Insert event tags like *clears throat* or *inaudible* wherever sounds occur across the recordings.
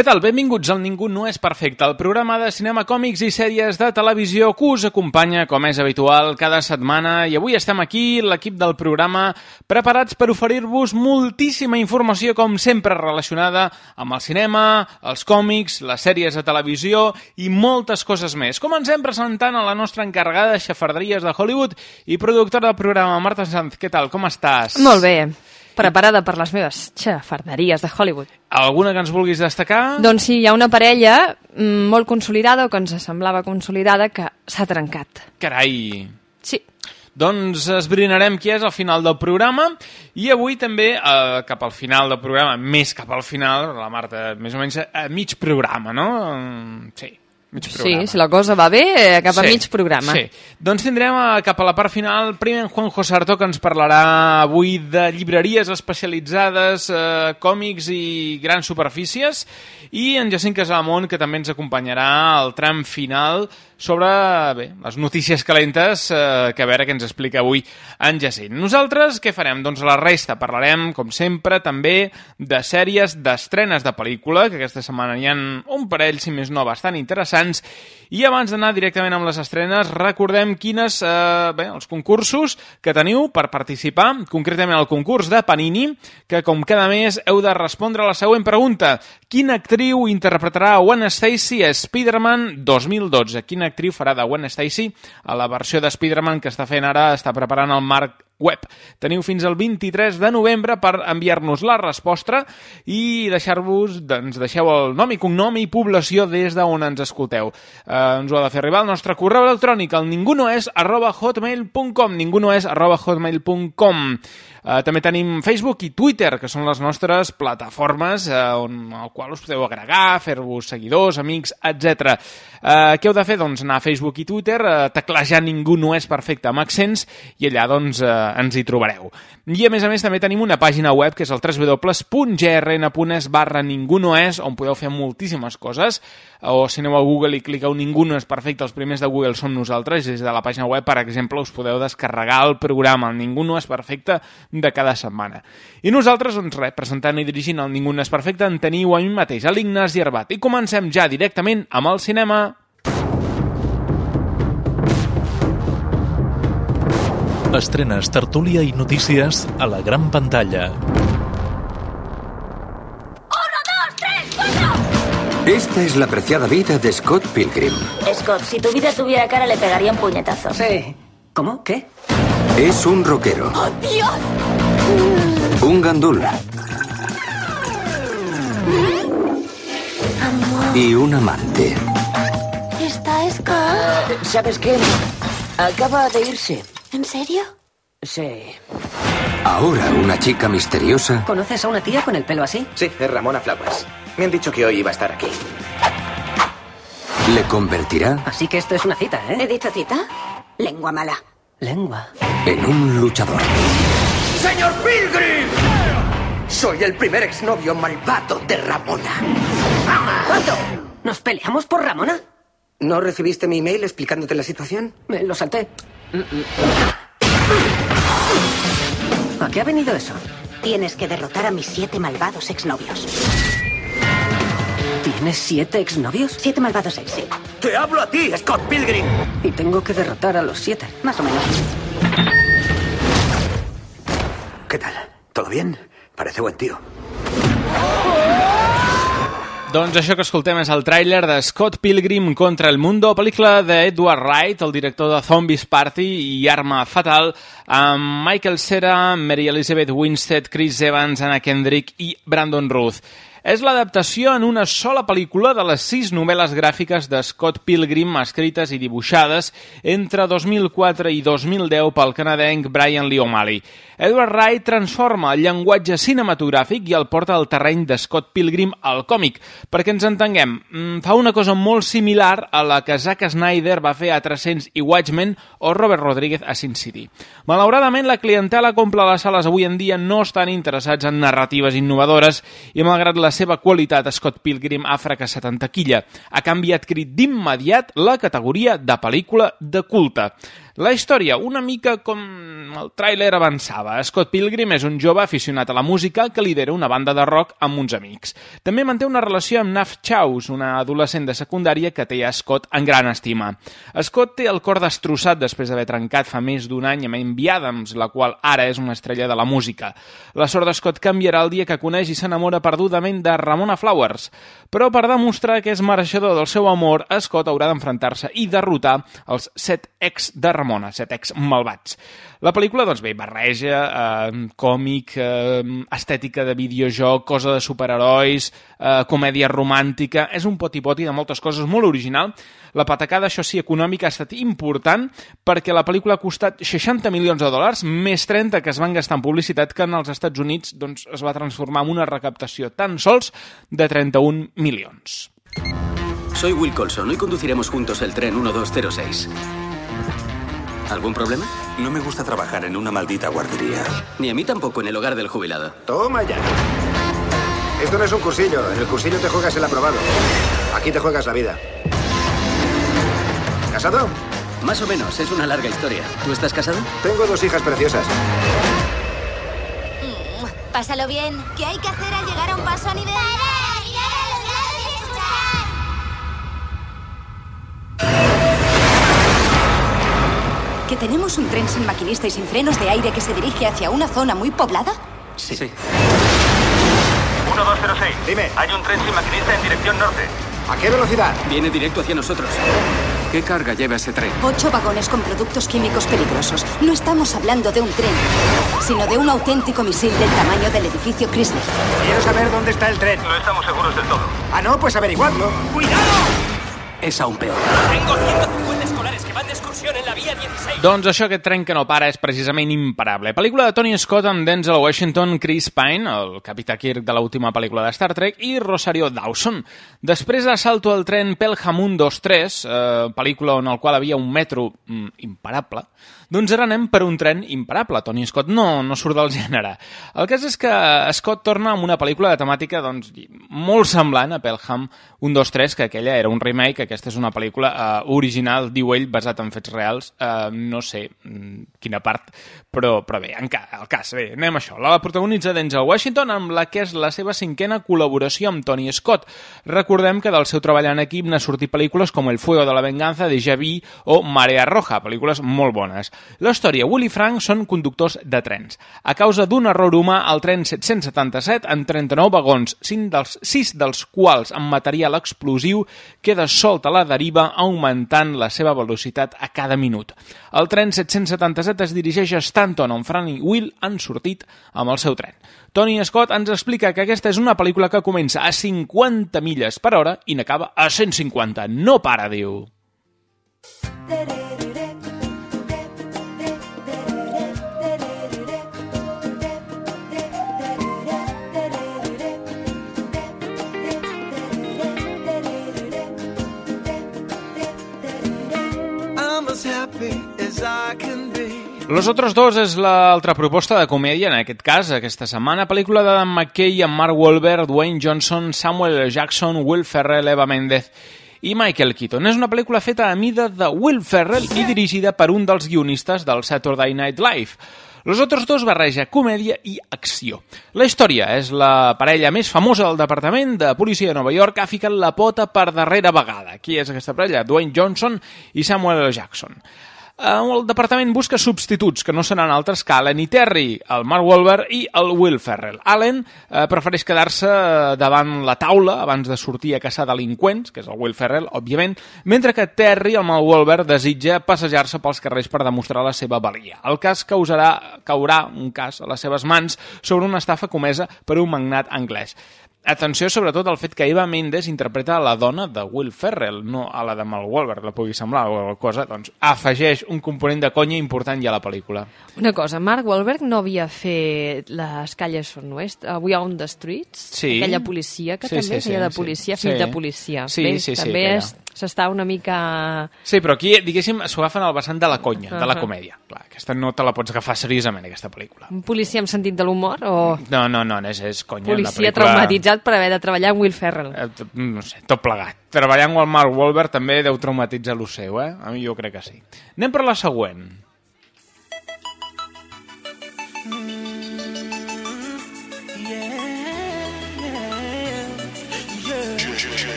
Què tal? Benvinguts al Ningú no és perfecte, el programa de cinema, còmics i sèries de televisió que us acompanya, com és habitual, cada setmana. I avui estem aquí, l'equip del programa, preparats per oferir-vos moltíssima informació, com sempre, relacionada amb el cinema, els còmics, les sèries de televisió i moltes coses més. Comencem presentant a la nostra encarregada de xafarderies de Hollywood i productora del programa, Marta Sanz. Què tal? Com estàs? Molt bé, preparada per les meves xafarderies de Hollywood. Alguna que ens vulguis destacar? Doncs sí, hi ha una parella mm, molt consolidada, o que ens semblava consolidada, que s'ha trencat. Carai, Sí, Doncs esbrinarem qui és al final del programa i avui també, eh, cap al final del programa, més cap al final, la Marta, més o menys a mig programa, no? Mm, Sí, mig sí, programa. si la cosa va bé, eh, cap a mig programa. Sí. Doncs tindrem eh, cap a la part final primer en Juanjo Sarto, que ens parlarà avui de llibreries especialitzades, eh, còmics i grans superfícies, i en Jacint Casalamont, que també ens acompanyarà al tram final sobre bé, les notícies calentes eh, que a veure què ens explica avui en Jacint. Nosaltres què farem? Doncs la resta parlarem, com sempre, també de sèries, d'estrenes de pel·lícula, que aquesta setmana hi ha un parell, si més no, bastant interessants, i abans d'anar directament amb les estrenes, recordem quines, eh, bé, els concursos que teniu per participar, concretament el concurs de Panini, que com cada mes heu de respondre a la següent pregunta. Quina actriu interpretarà Gwen Stacy a Spider-Man 2012? Quina actriu farà de Gwen Stacy a la versió de Spider-Man que està fent ara, està preparant el Marc web. Teniu fins al 23 de novembre per enviar-nos la resposta i deixar-vos, doncs deixeu el nom i cognom i població des d'on ens escolteu. Eh, ens ho ha de fer arribar al nostre correu electrònic al ningunoes arroba hotmail.com ningunoes arroba hotmail.com Uh, també tenim Facebook i Twitter, que són les nostres plataformes eh, on, al qual us podeu agregar, fer-vos seguidors, amics, etc. Uh, què heu de fer? Doncs anar a Facebook i Twitter, uh, teclejar ningú no és perfecte amb accents i allà doncs, uh, ens hi trobareu. I a més a més també tenim una pàgina web que és el www.grn.es barra ningú no és, on podeu fer moltíssimes coses, o si aneu a Google i cliqueu ningú no és perfecte, els primers de Google som nosaltres, des de la pàgina web, per exemple, us podeu descarregar el programa, el Ningú no és perfecte, de cada setmana. I nosaltres, doncs res, presentant i dirigint el Ningú no és perfecte, en teniu a mi mateix, a l'Ignasi Herbat. I comencem ja directament amb el cinema. Estrenes, tertúlia i notícies a la gran pantalla. Esta es la apreciada vida de Scott Pilgrim. Scott, si tu vida tuviera cara, le pegaría un puñetazo. Sí. ¿Cómo? ¿Qué? Es un rockero, ¡Oh, Dios! un gandul y un amante. ¿Está Scott? ¿Sabes qué? Acaba de irse. ¿En serio? Sí. Ahora una chica misteriosa ¿Conoces a una tía con el pelo así? Sí, es Ramona Flowers. Me han dicho que hoy iba a estar aquí. le convertirá Así que esto es una cita, ¿He ¿eh? dicho cita? Lengua mala. Lengua. en un luchador. ¡Señor Pilgrim! Soy el primer exnovio malvado de Ramona. ¿Cuánto? ¿Nos peleamos por Ramona? ¿No recibiste mi email explicándote la situación? Me lo salté. ¿A qué ha venido eso? Tienes que derrotar a mis siete malvados exnovios. ¿Tienes siete exnovios? Siete malvados ex, sí. ¡Te hablo a ti, Scott Pilgrim! Y tengo que derrotar a los siete. Más o menos. ¿Qué tal? ¿Todo bien? Parece buen tío. Doncs això que escoltem és el tràiler de Scott Pilgrim contra el Mundo, pel·lícula d'Edward Wright, el director de Zombies Party i Arma Fatal, amb Michael Cera, Mary Elizabeth Winstead, Chris Evans, Anna Kendrick i Brandon Ruth. És l'adaptació en una sola pel·lícula de les sis novel·les gràfiques de Scott Pilgrim escrites i dibuixades entre 2004 i 2010 pel canadenc Brian Lee O'Malley. Edward Wright transforma el llenguatge cinematogràfic i el porta al terreny de Scott Pilgrim al còmic. Perquè ens entenguem, mm, fa una cosa molt similar a la que Zack Snyder va fer a 300 i Watchmen o Robert Rodríguez a Sin City. Malauradament, la clientela omple les sales avui en dia no estan interessats en narratives innovadores i malgrat la seva qualitat, Scott Pilgrim ha fracassat en taquilla. Ha canviat crit d'immediat la categoria de pel·lícula de culte. La història, una mica com el tràiler avançava. Scott Pilgrim és un jove aficionat a la música que lidera una banda de rock amb uns amics. També manté una relació amb Naf Chaus, una adolescent de secundària que té a Scott en gran estima. Scott té el cor destrossat després d'haver trencat fa més d'un any amb Amy Adams, la qual ara és una estrella de la música. La sort de Scott canviarà el dia que coneix i s'enamora perdudament de Ramona Flowers. Però per demostrar que és mereixedor del seu amor, Scott haurà d'enfrontar-se i derrotar els set ex de Ramona, set ex malvats. La pel·lícula, doncs bé, barreja eh, còmic, eh, estètica de videojoc, cosa de superherois, eh, comèdia romàntica... És un poti-poti de moltes coses, molt original. La patacada, això sí, econòmica ha estat important perquè la pel·lícula ha costat 60 milions de dòlars, més 30 que es van gastar en publicitat, que en els Estats Units doncs, es va transformar en una recaptació tan sols de 31 milions. Soy Will Colson. Hoy conduciremos juntos el tren 1206. ¿Algún problema? No me gusta trabajar en una maldita guardería. Ni a mí tampoco en el hogar del jubilado. Toma ya. Esto no es un cursillo. En el cursillo te juegas el aprobado. Aquí te juegas la vida. ¿Casado? Más o menos. Es una larga historia. ¿Tú estás casado? Tengo dos hijas preciosas. Mm, pásalo bien. ¿Qué hay que hacer al llegar a un paso a nivel? ¿Que tenemos un tren sin maquinista y sin frenos de aire que se dirige hacia una zona muy poblada? Sí. sí. 1206. Dime. Hay un tren sin maquinista en dirección norte. ¿A qué velocidad? Viene directo hacia nosotros. ¿Qué carga lleva ese tren? Ocho vagones con productos químicos peligrosos. No estamos hablando de un tren, sino de un auténtico misil del tamaño del edificio Chrysler. Quiero saber dónde está el tren. No estamos seguros del todo. Ah, no, pues averiguadlo. ¡Cuidado! És aún peor. Tengo 150 escolares que van d'excursió en la via 16. Doncs això, aquest tren que no para, és precisament imparable. Pel·lícula de Tony Scott amb Denzel Washington, Chris Pine, el capità Kirk de l'última pel·lícula de Star Trek, i Rosario Dawson. Després d'assalto al tren Pelham 123, eh, pel·lícula on el qual havia un metro mm, imparable, doncs ara anem per un tren imparable. Tony Scott no, no surt del gènere. El cas és que Scott torna amb una pel·lícula de temàtica doncs, molt semblant a Pelham 123, que aquella era un remake, aquesta és una pel·lícula uh, original, diu ell, basat en fets reals. Uh, no sé mm, quina part, però, però bé, en ca, el cas, bé, anem a això. La protagonitza Denzel Washington, amb la que és la seva cinquena col·laboració amb Tony Scott. Recordem que del seu treball en equip n'ha sortit pel·lícules com El fuego de la venganza, de Javi o Marea Roja, pel·lícules molt bones. La història, Willy Frank són conductors de trens. A causa d'un error humà, el tren 777, amb 39 vagons, 5 dels, 6 dels quals amb material explosiu, queda solt a la deriva, augmentant la seva velocitat a cada minut. El tren 777 es dirigeix a Stanton, on Frank i Will han sortit amb el seu tren. Tony Scott ens explica que aquesta és una pel·lícula que comença a 50 milles per hora i n'acaba a 150. No para, diu. Los otros dos és l'altra proposta de comèdia, en aquest cas, aquesta setmana, pel·lícula de Dan McKay amb Mark Wahlberg, Dwayne Johnson, Samuel Jackson, Will Ferrell, Eva Méndez i Michael Keaton. És una pel·lícula feta a mida de Will Ferrell i dirigida per un dels guionistes del Saturday Night Live. Los otros dos barreja comèdia i acció. La història és la parella més famosa del Departament de Policia de Nova York que ha ficat la pota per darrera vegada. Qui és aquesta parella? Dwayne Johnson i Samuel L. Jackson. El departament busca substituts, que no seran altres que Allen i Terry, el Mark Wahlberg i el Will Ferrell. Allen eh, prefereix quedar-se davant la taula abans de sortir a caçar delinqüents, que és el Will Ferrell, òbviament, mentre que Terry, el Mark Wahlberg, desitja passejar-se pels carrers per demostrar la seva valia. El cas causarà, caurà un cas a les seves mans sobre una estafa comesa per un magnat anglès. Atenció sobretot al fet que Eva Mendes interpreta a la dona de Will Ferrell, no a la de Mal Wahlberg, la pugui semblar o alguna cosa, doncs afegeix un component de conya important ja a la pel·lícula. Una cosa, Mark Wahlberg no havia fet Les calles són West, Avui on the Streets? Sí. Aquella policia que Sí, també sí, feia sí, de sí. policia, Sí. fill de policia. Sí, Bé, sí, sí, també aquella. S'està una mica... Sí, però aquí, diguéssim, s'ho agafen al vessant de la conya, de la comèdia. Clar, aquesta no te la pots agafar seriosament, aquesta pel·lícula. Un policia amb sentit de l'humor o No, no, no, és, és conya. policia pel·lícula- traumatitzat per haver de treballar amb Will Ferrell? Eh, no sé, tot plegat. Treballant amb el Mark Wahlberg també deu traumatitzar lo seu, eh? A mi jo crec que sí. Anem per la següent.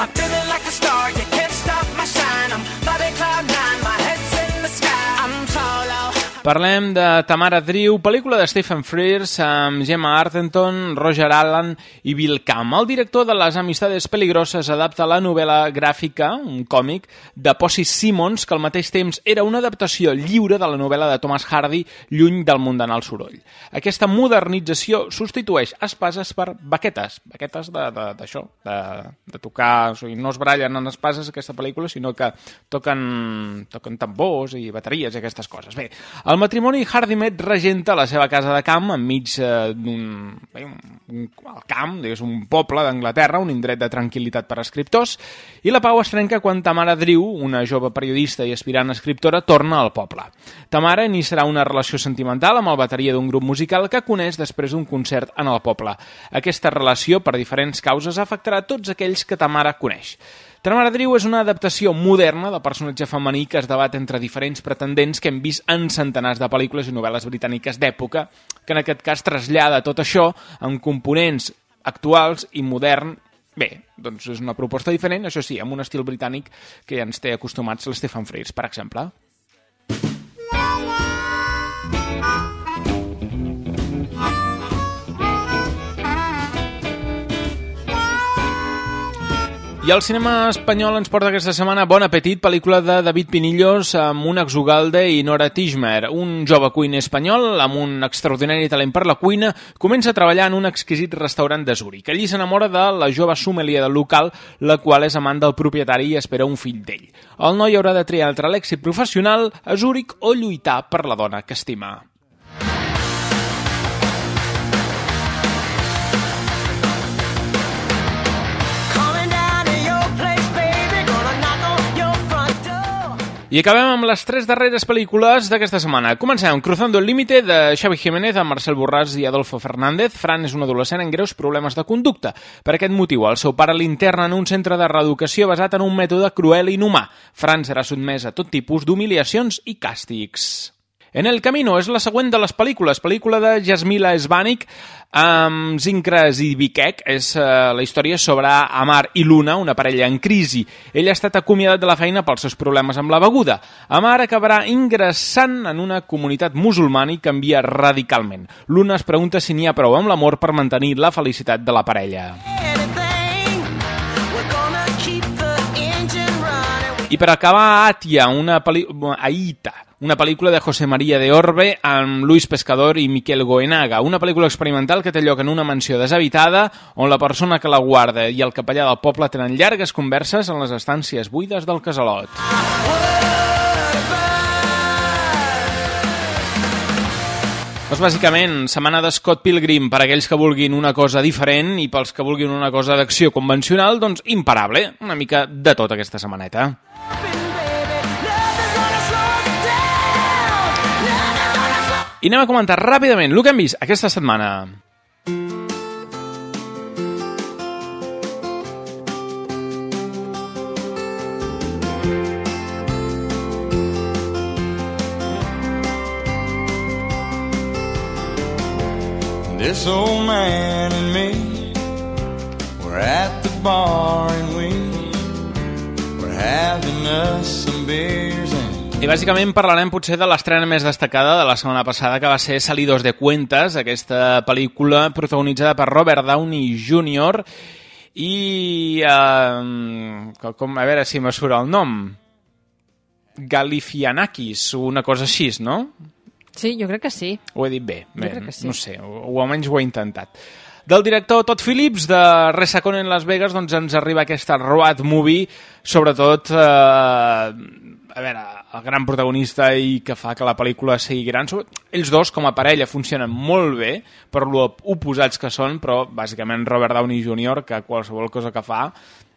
I'm feeling Parlem de Tamara Drew, pel·lícula de Stephen Frears amb Gemma Arterton, Roger Allen i Bill Camp. El director de Les Amistades Peligroses adapta la novel·la gràfica, un còmic, de Possi Simmons, que al mateix temps era una adaptació lliure de la novel·la de Thomas Hardy, Lluny del mundanal soroll. Aquesta modernització substitueix espases per baquetes, baquetes d'això, de, d'això, de, de tocar... O sigui, no es barallen en espases aquesta pel·lícula, sinó que toquen, toquen tambors i bateries i aquestes coses. Bé, el matrimoni Hardimet regenta la seva casa de camp enmig eh, d'un... el camp, és un poble d'Anglaterra, un indret de tranquil·litat per a escriptors, i la pau es trenca quan Tamara Drew, una jove periodista i aspirant escriptora, torna al poble. Tamara iniciarà una relació sentimental amb el bateria d'un grup musical que coneix després d'un concert en el poble. Aquesta relació, per diferents causes, afectarà tots aquells que Tamara coneix. Tamara Drew és una adaptació moderna del personatge femení que es debat entre diferents pretendents que hem vist en centenars de pel·lícules i novel·les britàniques d'època, que en aquest cas trasllada tot això amb components actuals i modern Bé, doncs és una proposta diferent, això sí, amb un estil britànic que ja ens té acostumats l'Stefan Frears, per exemple. El cinema espanyol ens porta aquesta setmana Bon Apetit, pel·lícula de David Pinillos amb un exugalde i Nora Tishmer. Un jove cuiner espanyol amb un extraordinari talent per la cuina comença a treballar en un exquisit restaurant de Zúrich. Allí s'enamora de la jove sommelier del local, la qual és amant del propietari i espera un fill d'ell. El noi haurà de triar entre l'èxit professional a Zúrich o lluitar per la dona que estima. I acabem amb les tres darreres pel·lícules d'aquesta setmana. Comencem amb Cruzando el límite de Xavi Jiménez amb Marcel Borràs i Adolfo Fernández. Fran és un adolescent en greus problemes de conducta. Per aquest motiu, el seu pare l'interna en un centre de reeducació basat en un mètode cruel i inhumà. Fran serà sotmès a tot tipus d'humiliacions i càstigs. En el camino és la següent de les pel·lícules, pel·lícula de Jasmila Svanik amb Zinkra Zibikek. És eh, la història sobre Amar i Luna, una parella en crisi. Ell ha estat acomiadat de la feina pels seus problemes amb la beguda. Amar acabarà ingressant en una comunitat musulmana i canvia radicalment. Luna es pregunta si n'hi ha prou amb l'amor per mantenir la felicitat de la parella. I per acabar, Atia, una pel·li... Aita, una pel·lícula de José María de Orbe amb Luis Pescador i Miquel Goenaga, una pel·lícula experimental que té lloc en una mansió deshabitada on la persona que la guarda i el capellà del poble tenen llargues converses en les estàncies buides del casalot. Doncs bàsicament, setmana de Scott Pilgrim per aquells que vulguin una cosa diferent i pels que vulguin una cosa d'acció convencional, doncs imparable, una mica de tot aquesta setmaneta. I anem a comentar ràpidament el que hem vist aquesta setmana. This old man and me were at the bar and we were having us some beers I bàsicament parlarem potser de l'estrena més destacada de la setmana passada, que va ser Salidos de Cuentas, aquesta pel·lícula protagonitzada per Robert Downey Jr. i... Eh, com, a veure si me surt el nom. Galifianakis, una cosa així, no? Sí, jo crec que sí. Ho he dit bé. Jo bé crec que sí. No sé, o, o almenys ho he intentat. Del director Todd Phillips, de Resacon en Las Vegas, doncs ens arriba aquesta road movie, sobretot, eh, a veure, el gran protagonista i que fa que la pel·lícula sigui gran. Ells dos, com a parella, funcionen molt bé, per lo oposats que són, però bàsicament Robert Downey Jr., que qualsevol cosa que fa,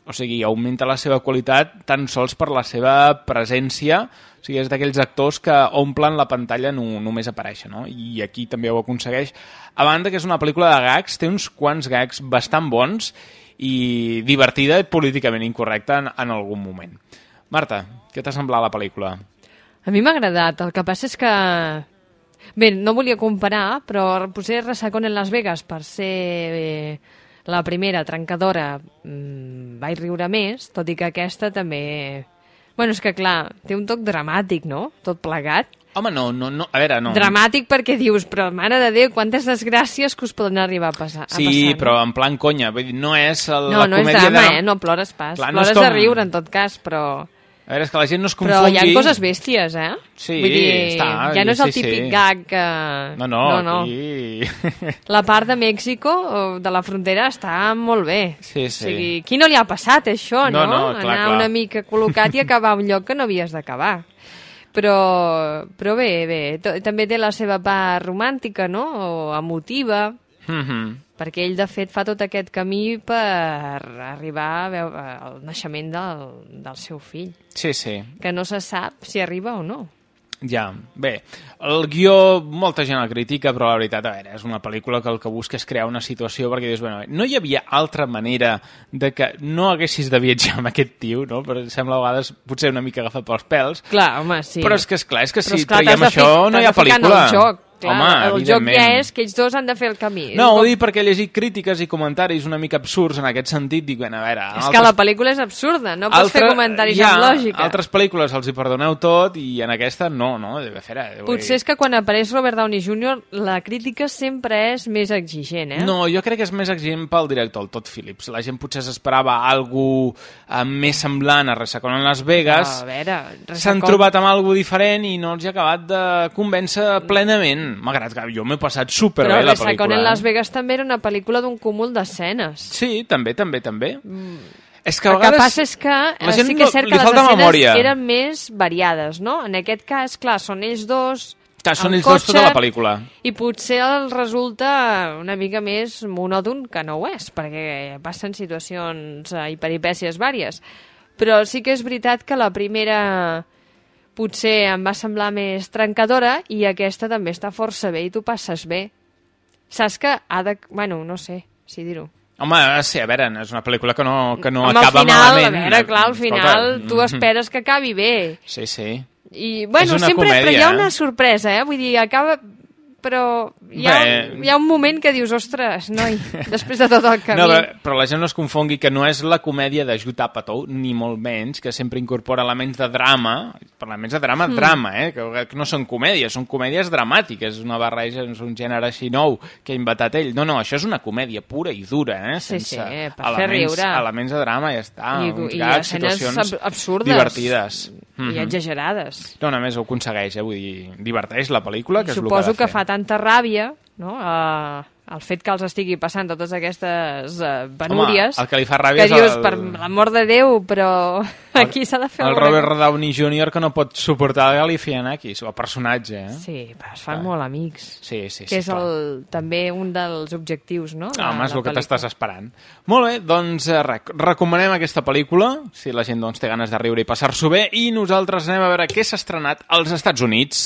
o sigui, augmenta la seva qualitat tan sols per la seva presència, o sigui, és d'aquells actors que omplen la pantalla no, només aparèixer, no? I aquí també ho aconsegueix. A banda que és una pel·lícula de gags, té uns quants gags bastant bons i divertida i políticament incorrecta en, en algun moment. Marta, què t'ha semblat la pel·lícula? A mi m'ha agradat. El que passa és que... Bé, no volia comparar, però potser Resacón en Las Vegas, per ser eh, la primera trencadora, mmm, vaig riure més, tot i que aquesta també... Bueno, és que clar, té un toc dramàtic, no? Tot plegat. Home, no, no, no, a veure, no. Dramàtic perquè dius, però mare de Déu, quantes desgràcies que us poden arribar a, passar, sí, a passar. Sí, però en plan conya, vull dir, no és el, no, la no comèdia... No, és drama, de... eh? No plores pas. Clar, plores no com... de riure, en tot cas, però... A veure, és que la gent no es confongui... Però hi ha coses bèsties, eh? Sí, Vull dir, està. Ja no és el sí, típic sí. gag que... No, no, no, no. aquí... *laughs* La part de Mèxico, de la frontera, està molt bé. Sí, sí. O sigui, qui no li ha passat, això, no? No, no, clar, Anar clar. una mica col·locat i acabar un lloc que no havies d'acabar. Però, però bé, bé, també té la seva part romàntica, no? O emotiva, Mm -hmm. Perquè ell, de fet, fa tot aquest camí per arribar a veure el naixement del, del seu fill, Sí, sí. que no se sap si arriba o no. Ja, bé, el guió molta gent el critica, però la veritat, a veure, és una pel·lícula que el que busca és crear una situació perquè dius, bueno, no hi havia altra manera de que no haguessis de viatjar amb aquest tio, no? Però sembla a vegades potser una mica agafat pels pèls. Clar, home, sí. Però és que, esclar, és que Però si esclar, traiem això no hi t'has ha de ficar en pel·lícula. El joc, clar, Home, el joc ja és que ells dos han de fer el camí. No, És ho com- dic perquè he llegit crítiques i comentaris una mica absurds en aquest sentit. Dic, bueno, a veure... És que la pel·lícula és absurda, no pots fer comentaris ja, amb lògica. altres pel·lícules els hi perdoneu tot i en aquesta no, no? A veure, Potser és que quan apareix Robert Downey Jr. la crítica sempre és més exigent, eh? No, jo crec que és més exigent pel director, el Todd Phillips. La gent potser s'esperava algú eh, més semblant a Resacon en Las Vegas. A veure, S'han Resacón- trobat amb algú diferent i no els hi ha acabat de convèncer plenament. Malgrat que jo m'he passat superbé Però la pel·lícula. en eh? Las Vegas també era una pel·lícula d'un cúmul d'escenes. Sí, també, també, també. Mm. És que a el vegades... que passa és que la eh, gent sí que és cert que les escenes memòria. eren més variades, no? En aquest cas, clar, són ells dos Clar, són ells dos cotxe, tota la pel·lícula. I potser el resulta una mica més monòton que no ho és, perquè passen situacions eh, i peripècies vàries. Però sí que és veritat que la primera potser em va semblar més trencadora i aquesta també està força bé i tu passes bé. Saps que ha de... Bueno, no sé si dir-ho. Home, sí, a veure, és una pel·lícula que no, que no Home, acaba al final, malament. A veure, clar, al final Escolta, tu esperes que acabi bé. Sí, sí. I, bueno, una sempre, però hi comèdia, ha una eh? sorpresa, eh? Vull dir, acaba... Però hi ha, Bé. hi ha un moment que dius, ostres, noi, *laughs* després de tot el camí... No, però, però la gent no es confongui que no és la comèdia de Judd Apatow, ni molt menys, que sempre incorpora elements de drama, per elements de drama, Mm. drama, eh? Que, que no són comèdies, són comèdies dramàtiques, és una barreja, és un gènere així nou que ha inventat ell. No, no, això és una comèdia pura i dura, eh? Sí, Sense sí, per fer elements, riure. elements de drama, ja està. I, uns escenes situacions ab- absurdes divertides. i Mhm. exagerades. No, només ho aconsegueix, eh? Vull dir, diverteix la pel·lícula, que és el que Suposo ha de que fer. fa tanta ràbia no? uh, el fet que els estigui passant totes aquestes uh, penúries el que li fa ràbia que és dius, el- per l'amor de Déu, però aquí s'ha de fer El Robert Downey Jr. que no pot suportar el Galifianakis, o el personatge, eh? Sí, però es fan molt amics. Sí, sí, sí. que és clar. el, també un dels objectius, no? Ah, home, és el que t'estàs esperant. Molt bé, doncs eh, rec recomanem aquesta pel·lícula, si la gent doncs, té ganes de riure i passar-s'ho bé, i nosaltres anem a veure què s'ha estrenat als Estats Units.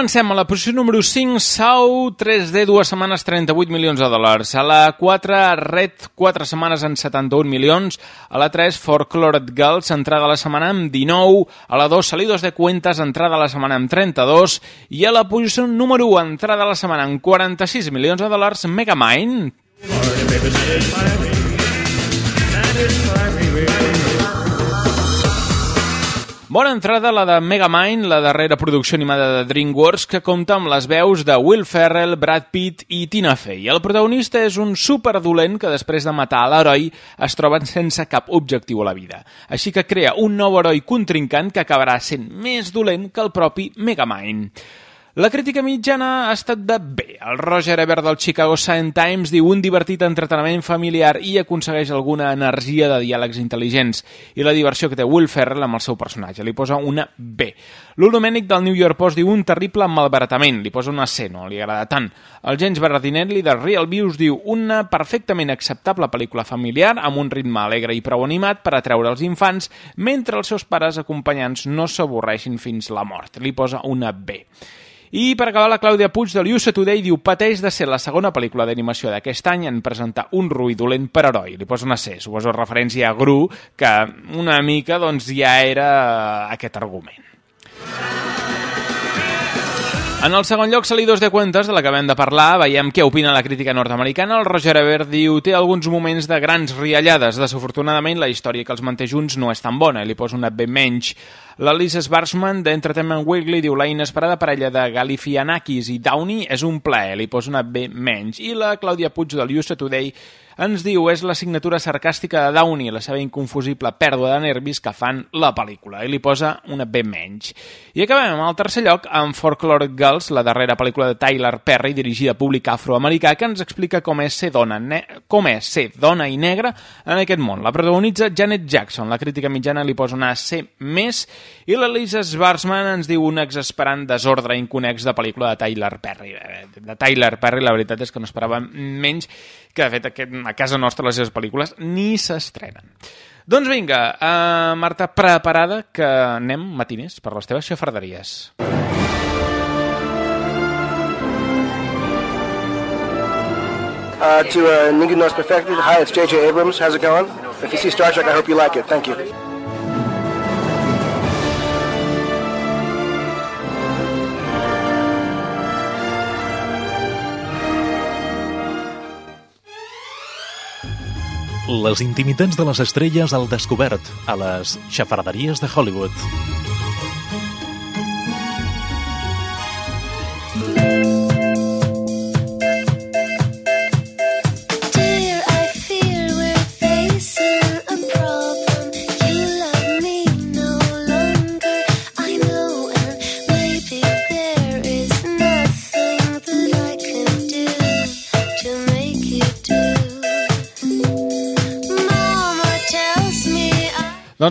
Comencem a la posició número 5, Sau 3D, dues setmanes, 38 milions de dòlars. A la 4, Red, 4 setmanes en 71 milions. A la 3, Folklore Girls, entrada a la setmana amb 19. A la 2, Salidos de Cuentas, entrada a la setmana amb 32. I a la posició número 1, entrada a la setmana amb 46 milions de dòlars, Megamind. Bona entrada la de Megamind, la darrera producció animada de DreamWorks, que compta amb les veus de Will Ferrell, Brad Pitt i Tina Fey. El protagonista és un superdolent que després de matar l'heroi es troba sense cap objectiu a la vida. Així que crea un nou heroi contrincant que acabarà sent més dolent que el propi Megamind. La crítica mitjana ha estat de bé. El Roger Ebert del Chicago Sun-Times diu un divertit entreteniment familiar i aconsegueix alguna energia de diàlegs intel·ligents i la diversió que té Will Ferrell amb el seu personatge. Li posa una B. L'Ulomènic del New York Post diu un terrible malbaratament. Li posa una C, no li agrada tant. El James Berardinelli de Real Views diu una perfectament acceptable pel·lícula familiar amb un ritme alegre i prou animat per atreure els infants mentre els seus pares acompanyants no s'avorreixin fins la mort. Li posa una B. I per acabar, la Clàudia Puig de l'USA Today diu pateix de ser la segona pel·lícula d'animació d'aquest any en presentar un ruï dolent per heroi. Li posa una C, suposo referència a Gru, que una mica doncs, ja era aquest argument. En el segon lloc, Salidos de Cuentas, de la que acabem de parlar, veiem què opina la crítica nord-americana. El Roger Ebert diu té alguns moments de grans riallades. Desafortunadament, la història que els manté junts no és tan bona, i li posa una B menys. La Lisa Sbarsman d'Entertainment Weekly diu la inesperada parella de Galifianakis i Downey és un plaer, li posa una B menys. I la Clàudia Puig del USA Today ens diu és la signatura sarcàstica de Downey, la seva inconfusible pèrdua de nervis que fan la pel·lícula, i li posa una B menys. I acabem amb el tercer lloc amb Folklore Girls, la darrera pel·lícula de Tyler Perry dirigida a públic afroamericà que ens explica com és ser dona, com és ser dona i negra en aquest món. La protagonitza Janet Jackson, la crítica mitjana li posa una C més i la Lisa Schwarzman ens diu un exasperant desordre inconex de pel·lícula de Tyler Perry. De Tyler Perry la veritat és que no esperàvem menys que de fet aquest, a casa nostra les seves pel·lícules ni s'estrenen. Doncs vinga, uh, Marta, preparada que anem matiners per les teves xafarderies. Uh, to uh, Ningu North Perfected, hi, it's J.J. Abrams. How's it going? If you see Star Trek, I hope you like it. Thank you. Les intimitats de les estrelles al descobert a les xafarderies de Hollywood.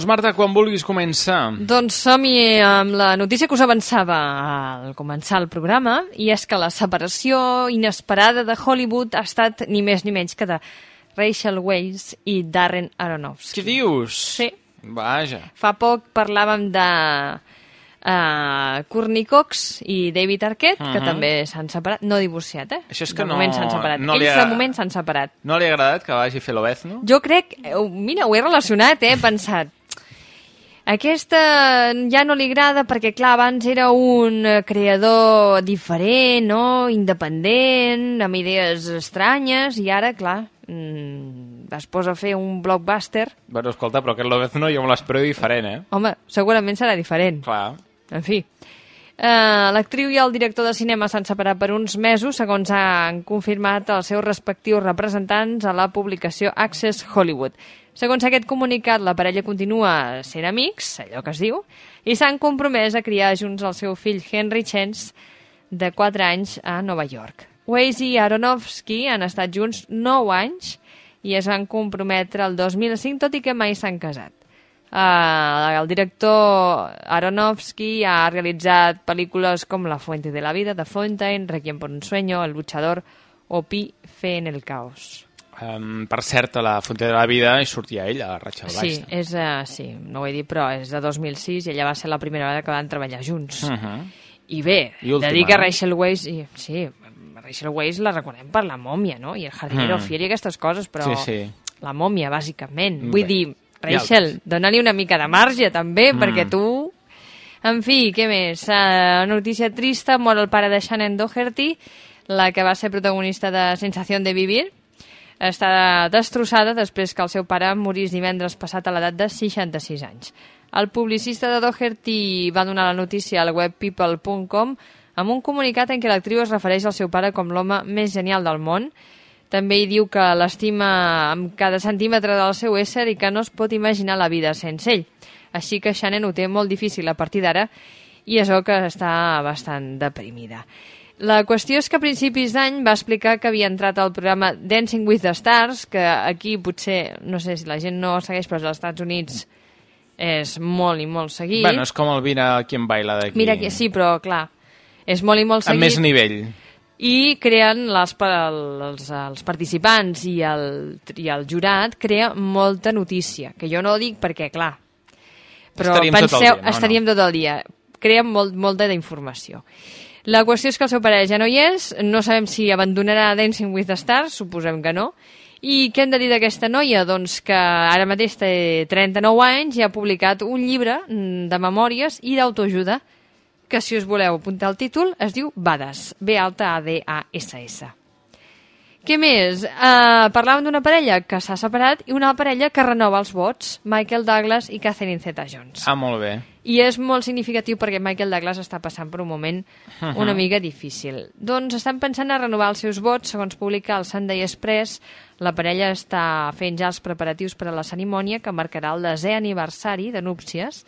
Marta, quan vulguis començar. Doncs som-hi amb la notícia que us avançava al començar el programa, i és que la separació inesperada de Hollywood ha estat ni més ni menys que de Rachel Weisz i Darren Aronofsky. Què dius? Sí. Vaja. Fa poc parlàvem de uh, Courtney Cox i David Arquette, que Mhm. també s'han separat, no divorciat, eh? Això és que de no- moment s'han separat. no Ells ha- de moment s'han separat. No li ha agradat que vagi a fer l'Obezno? Jo crec, eh, mira, ho he relacionat, eh, he pensat. Aquesta ja no li agrada perquè, clar, abans era un eh, creador diferent, no? independent, amb idees estranyes, i ara, clar, mm, es posa a fer un blockbuster. Bueno, escolta, però aquest l'Obezno jo me l'espero diferent, eh? Home, segurament serà diferent. Clar. En fi. Uh, L'actriu i el director de cinema s'han separat per uns mesos, segons han confirmat els seus respectius representants a la publicació Access Hollywood. Segons aquest comunicat, la parella continua sent amics, allò que es diu, i s'han compromès a criar junts el seu fill Henry Chance, de 4 anys, a Nova York. Weisz i Aronofsky han estat junts 9 anys i es van comprometre el 2005, tot i que mai s'han casat. Uh, el director Aronofsky ha realitzat pel·lícules com La fuente de la vida, The Fountain, Requiem por un sueño, El luchador o Pi fe en el caos. Um, per cert, a la Fonte de la Vida hi sortia ella, a Rachel Sí, Weisz. és, uh, sí, no ho he dit, però és de 2006 i ella va ser la primera vegada que van treballar junts. Uh -huh. I bé, I última, de dir que no? Rachel Weisz... I, sí, Rachel Weisz la recordem per la mòmia, no? I el Jardinero Mm. Fier i aquestes coses, però Sí, sí. la mòmia, bàsicament. Bé. Vull dir, I Rachel, dona-li una mica de marge, també, Mm. perquè tu... En fi, què més? Uh, notícia trista, mor el pare de Shannon Doherty, la que va ser protagonista de Sensación de Vivir. Està destrossada després que el seu pare morís divendres passat a l'edat de 66 anys. El publicista de Doherty va donar la notícia al web people.com amb un comunicat en què l'actriu es refereix al seu pare com l'home més genial del món. També hi diu que l'estima amb cada centímetre del seu ésser i que no es pot imaginar la vida sense ell. Així que Shannon ho té molt difícil a partir d'ara i és que està bastant deprimida. La qüestió és que a principis d'any va explicar que havia entrat al programa Dancing with the Stars, que aquí potser, no sé si la gent no segueix, però als Estats Units és molt i molt seguit. Bueno, és com el Vina qui en baila d'aquí. Mira que sí, però clar, és molt i molt Amb seguit. més nivell. I creen les, els, els participants i el, i el jurat crea molta notícia, que jo no dic perquè, clar, però Estaríem tot el penseu, dia, no, no. estaríem tot el dia. Crea molt, molta d'informació. La qüestió és que el seu pare ja no hi és, no sabem si abandonarà Dancing with the Stars, suposem que no, i què hem de dir d'aquesta noia? Doncs que ara mateix té 39 anys i ha publicat un llibre mm, de memòries i d'autoajuda que si us voleu apuntar el títol es diu Bades, B alta A D A S S. Què més? Uh, parlàvem d'una parella que s'ha separat i una parella que renova els vots, Michael Douglas i Catherine Zeta-Jones. Ah, molt bé. I és molt significatiu perquè Michael Douglas està passant per un moment una mica difícil. Doncs estan pensant a renovar els seus vots, segons publica el Sunday Express. La parella està fent ja els preparatius per a la cerimònia que marcarà el desè aniversari de núpcies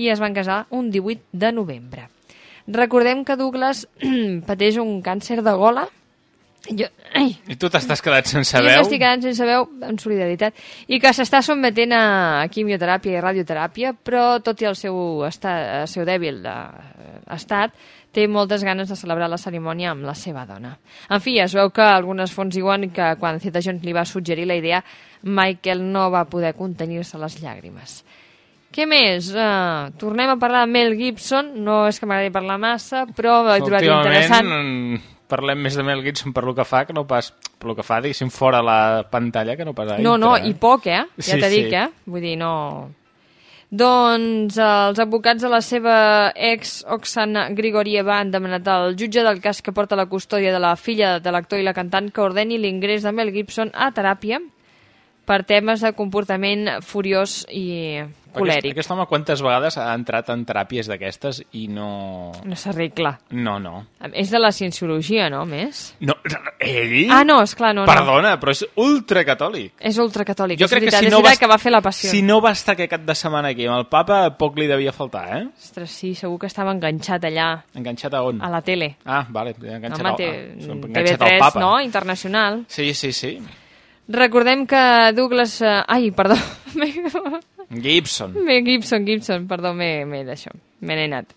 i es van casar un 18 de novembre. Recordem que Douglas *clears throat* pateix un càncer de gola jo, ai, I tu t'estàs quedat sense jo veu? m'estic quedant sense veu en solidaritat i que s'està sotmetent a quimioteràpia i radioteràpia però tot i el seu, estat, el seu dèbil de, estat té moltes ganes de celebrar la cerimònia amb la seva dona. En fi, es veu que algunes fonts diuen que quan Zeta Jones li va suggerir la idea Michael no va poder contenir-se les llàgrimes. Què més? Uh, tornem a parlar de Mel Gibson. No és que m'agradi parlar massa, però he trobat interessant. Parlem més de Mel Gibson per lo que fa que no pas per lo que fa, diguéssim, fora la pantalla que no pas a No, no, i poc, eh? Ja Sí, t'he sí. dit, eh? Vull dir, no... Doncs els advocats de la seva ex, Oksana Grigorieva, han demanat al jutge del cas que porta la custòdia de la filla de l'actor i la cantant que ordeni l'ingrés de Mel Gibson a teràpia per temes de comportament furiós i colèric. aquest home quantes vegades ha entrat en teràpies d'aquestes i no... No s'arregla. No, no. És de la cienciologia, no, més? No, ell? Ah, no, esclar, no, no. Perdona, però és ultracatòlic. És ultracatòlic. Jo és crec que veritat, si és no, veritat va, que va fer la passió. si no va estar aquest cap de setmana aquí amb el papa, poc li devia faltar, eh? Ostres, sí, segur que estava enganxat allà, Enganxat a on? a la tele. Ah, vale, enganxat, Home, al, té, ah, enganxat al TV3, papa. no? Internacional. Sí, sí, sí. Recordem que Douglas... eh, ai, perdó. *laughs* Gibson. M'he- Gibson, Gibson, perdó, m'he m'he d'això. Me n'he anat.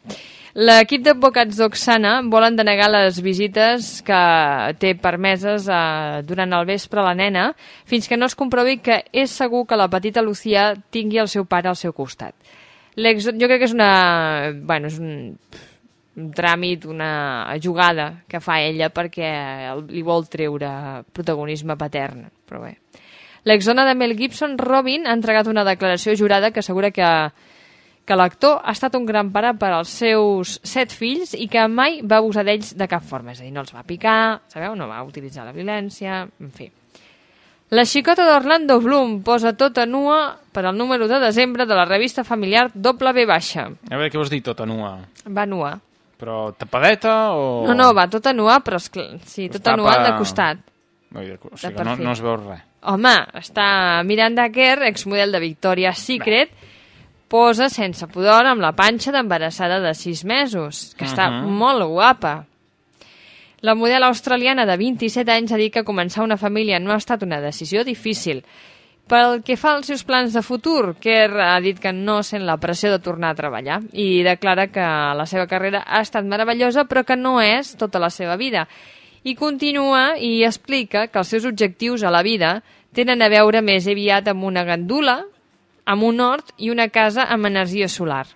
L'equip d'advocats d'Oxana volen denegar les visites que té permeses eh, durant el vespre a la nena fins que no es comprovi que és segur que la petita Lucía tingui el seu pare al seu costat. L'ex jo crec que és una... Bueno, és un, un tràmit, una jugada que fa ella perquè li vol treure protagonisme patern, però bé. L'exdona de Mel Gibson, Robin, ha entregat una declaració jurada que assegura que, que l'actor ha estat un gran pare per als seus set fills i que mai va abusar d'ells de cap forma. És a dir, no els va picar, sabeu? No va utilitzar la violència, en fi. La xicota d'Orlando Bloom posa tota nua per al número de desembre de la revista familiar W baixa. A veure, què vols dir tota nua? Va nua. Però tapadeta o...? No, no, va tota nua, però esclar, sí, tota tapa- nua de costat. Dir, O De sigui, que no, no es veu res. Home, està Miranda Kerr, exmodel de Victoria's Secret, posa sense pudor amb la panxa d'embarassada de 6 mesos, que està Mhm. molt guapa. La model australiana de 27 anys ha dit que començar una família no ha estat una decisió difícil. Pel que fa als seus plans de futur, Kerr ha dit que no sent la pressió de tornar a treballar i declara que la seva carrera ha estat meravellosa però que no és tota la seva vida. I continua i explica que els seus objectius a la vida tenen a veure més aviat amb una gandula, amb un hort i una casa amb energia solar.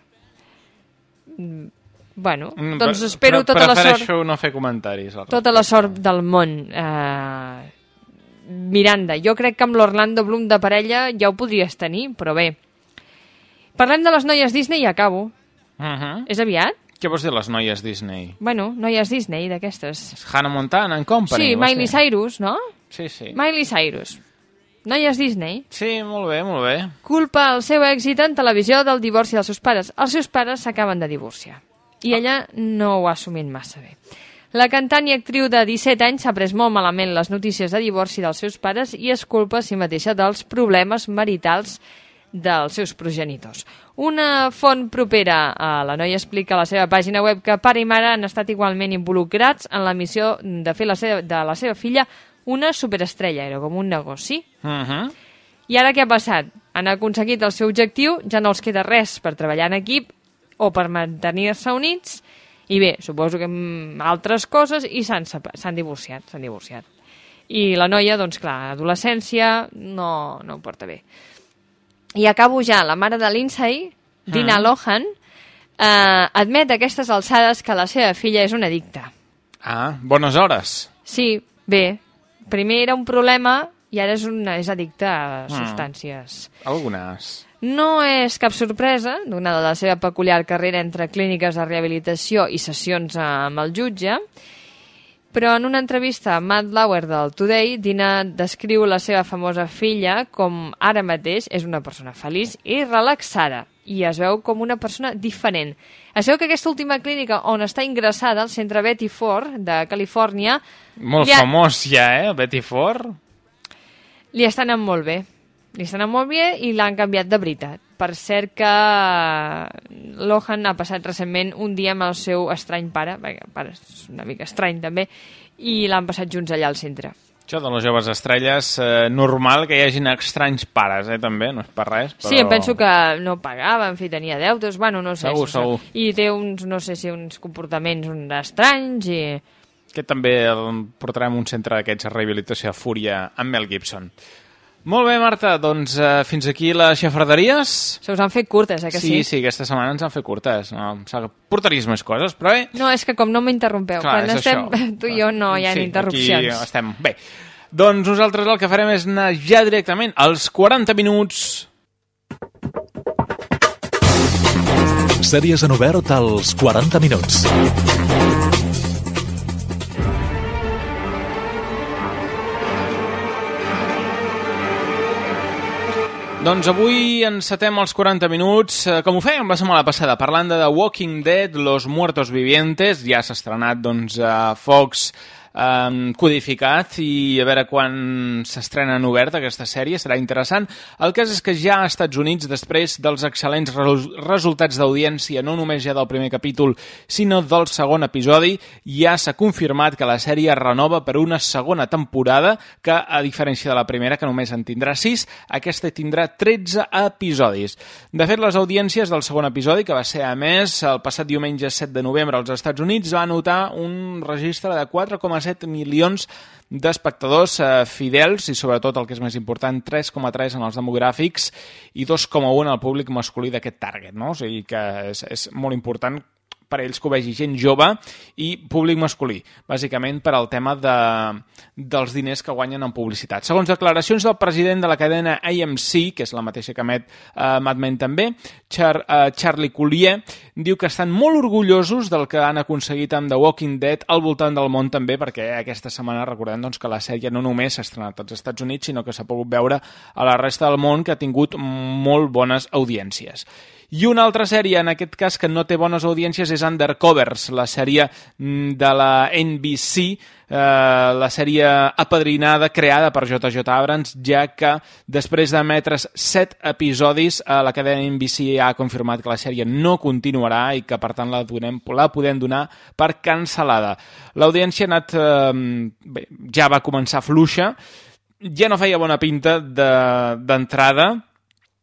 Mm, Bueno, Mm, doncs espero pre- tota la sort Prefereixo no fer comentaris. tota la sort del món. Eh, Miranda, jo crec que amb l'Orlando Bloom de parella ja ho podries tenir, però bé. Parlem de les noies Disney i acabo. Uh -huh. És aviat? Què vols dir les noies Disney? Bueno, noies Disney d'aquestes. Hannah Montana en Company? Sí, Miley dir? Cyrus, no? Sí, sí. Miley Cyrus. Noies Disney. Sí, molt bé, molt bé. Culpa el seu èxit en televisió del divorci dels seus pares. Els seus pares s'acaben de divorciar. I ella no ho ha assumit massa bé. La cantant i actriu de 17 anys s'ha pres molt malament les notícies de divorci dels seus pares i es culpa a si mateixa dels problemes maritals dels seus progenitors. Una font propera a la noia explica a la seva pàgina web que pare i mare han estat igualment involucrats en la missió de fer la seva, de la seva filla una superestrella, era com un negoci. Uh -huh. I ara què ha passat? Han aconseguit el seu objectiu, ja no els queda res per treballar en equip o per mantenir-se units, i bé, suposo que altres coses, i s'han divorciat, s'han divorciat. I la noia, doncs clar, adolescència no, no ho porta bé. I acabo ja, la mare de Lindsay, Dina Ah. Lohan, eh, admet a aquestes alçades que la seva filla és una addicta. Ah, bones hores. Sí, bé, primer era un problema i ara és, una, és addicta a Ah. substàncies. Algunes. No és cap sorpresa, donada la seva peculiar carrera entre clíniques de rehabilitació i sessions amb el jutge, però en una entrevista a Matt Lauer del Today, Dina descriu la seva famosa filla com ara mateix és una persona feliç i relaxada i es veu com una persona diferent. Es veu que aquesta última clínica on està ingressada, el centre Betty Ford de Califòrnia, Molt ha- famós ja, eh, Betty Ford. li està anant molt bé. Li està anant molt bé i l'han canviat de veritat. Per cert que Lohan ha passat recentment un dia amb el seu estrany pare, perquè el pare és una mica estrany també, i l'han passat junts allà al centre. Això de les joves estrelles, eh, normal que hi hagin estranys pares, eh, també, no és per res. Però... Sí, em penso que no pagava, en fi, tenia deutes, bueno, no sé. Segur, si- segur. I té uns, no sé si uns comportaments uns estranys i... Que també el portarem a un centre d'aquests de rehabilitació a Fúria amb Mel Gibson. Molt bé, Marta, doncs eh, fins aquí les xafarderies. Se us han fet curtes, eh, que sí? sí, sí, aquesta setmana ens han fet curtes. No, portaries més coses, però bé, No, és que com no m'interrompeu, quan és estem això. *laughs* tu i jo no hi ha sí, interrupcions. Aquí estem. Bé, doncs nosaltres el que farem és anar ja directament als 40 minuts Sèries en obert als 40 minuts. Doncs avui encetem els 40 minuts, eh, com ho fèiem la setmana passada, parlant de The Walking Dead, Los Muertos Vivientes, ja s'ha estrenat doncs, a Fox eh, codificat i a veure quan s'estrena en obert aquesta sèrie, serà interessant. El cas és que ja als Estats Units, després dels excel·lents res resultats d'audiència, no només ja del primer capítol, sinó del segon episodi, ja s'ha confirmat que la sèrie renova per una segona temporada que, a diferència de la primera, que només en tindrà 6, aquesta tindrà 13 episodis. De fet, les audiències del segon episodi, que va ser a més el passat diumenge 7 de novembre als Estats Units, va anotar un registre de 4,7 milions d'espectadors eh, fidels i sobretot el que és més important 3,3 en els demogràfics i 2,1 en el públic masculí d'aquest target no? o sigui que és, és molt important per a ells que ho vegi gent jove i públic masculí, bàsicament per al tema de, dels diners que guanyen en publicitat. Segons declaracions del president de la cadena AMC, que és la mateixa que emet eh, Mad Men també, Char, eh, Charlie Collier, diu que estan molt orgullosos del que han aconseguit amb The Walking Dead al voltant del món també, perquè aquesta setmana recordem doncs, que la sèrie no només s'ha estrenat als Estats Units, sinó que s'ha pogut veure a la resta del món que ha tingut molt bones audiències. I una altra sèrie, en aquest cas, que no té bones audiències és Undercovers, la sèrie mm, de la NBC, eh, la sèrie apadrinada, creada per JJ Abrams, ja que després d'emetre's set episodis, eh, la cadena NBC ha confirmat que la sèrie no continuarà i que, per tant, la, donem, la podem donar per cancel·lada. L'audiència ha anat... Eh, bé, ja va començar fluixa, ja no feia bona pinta d'entrada, de,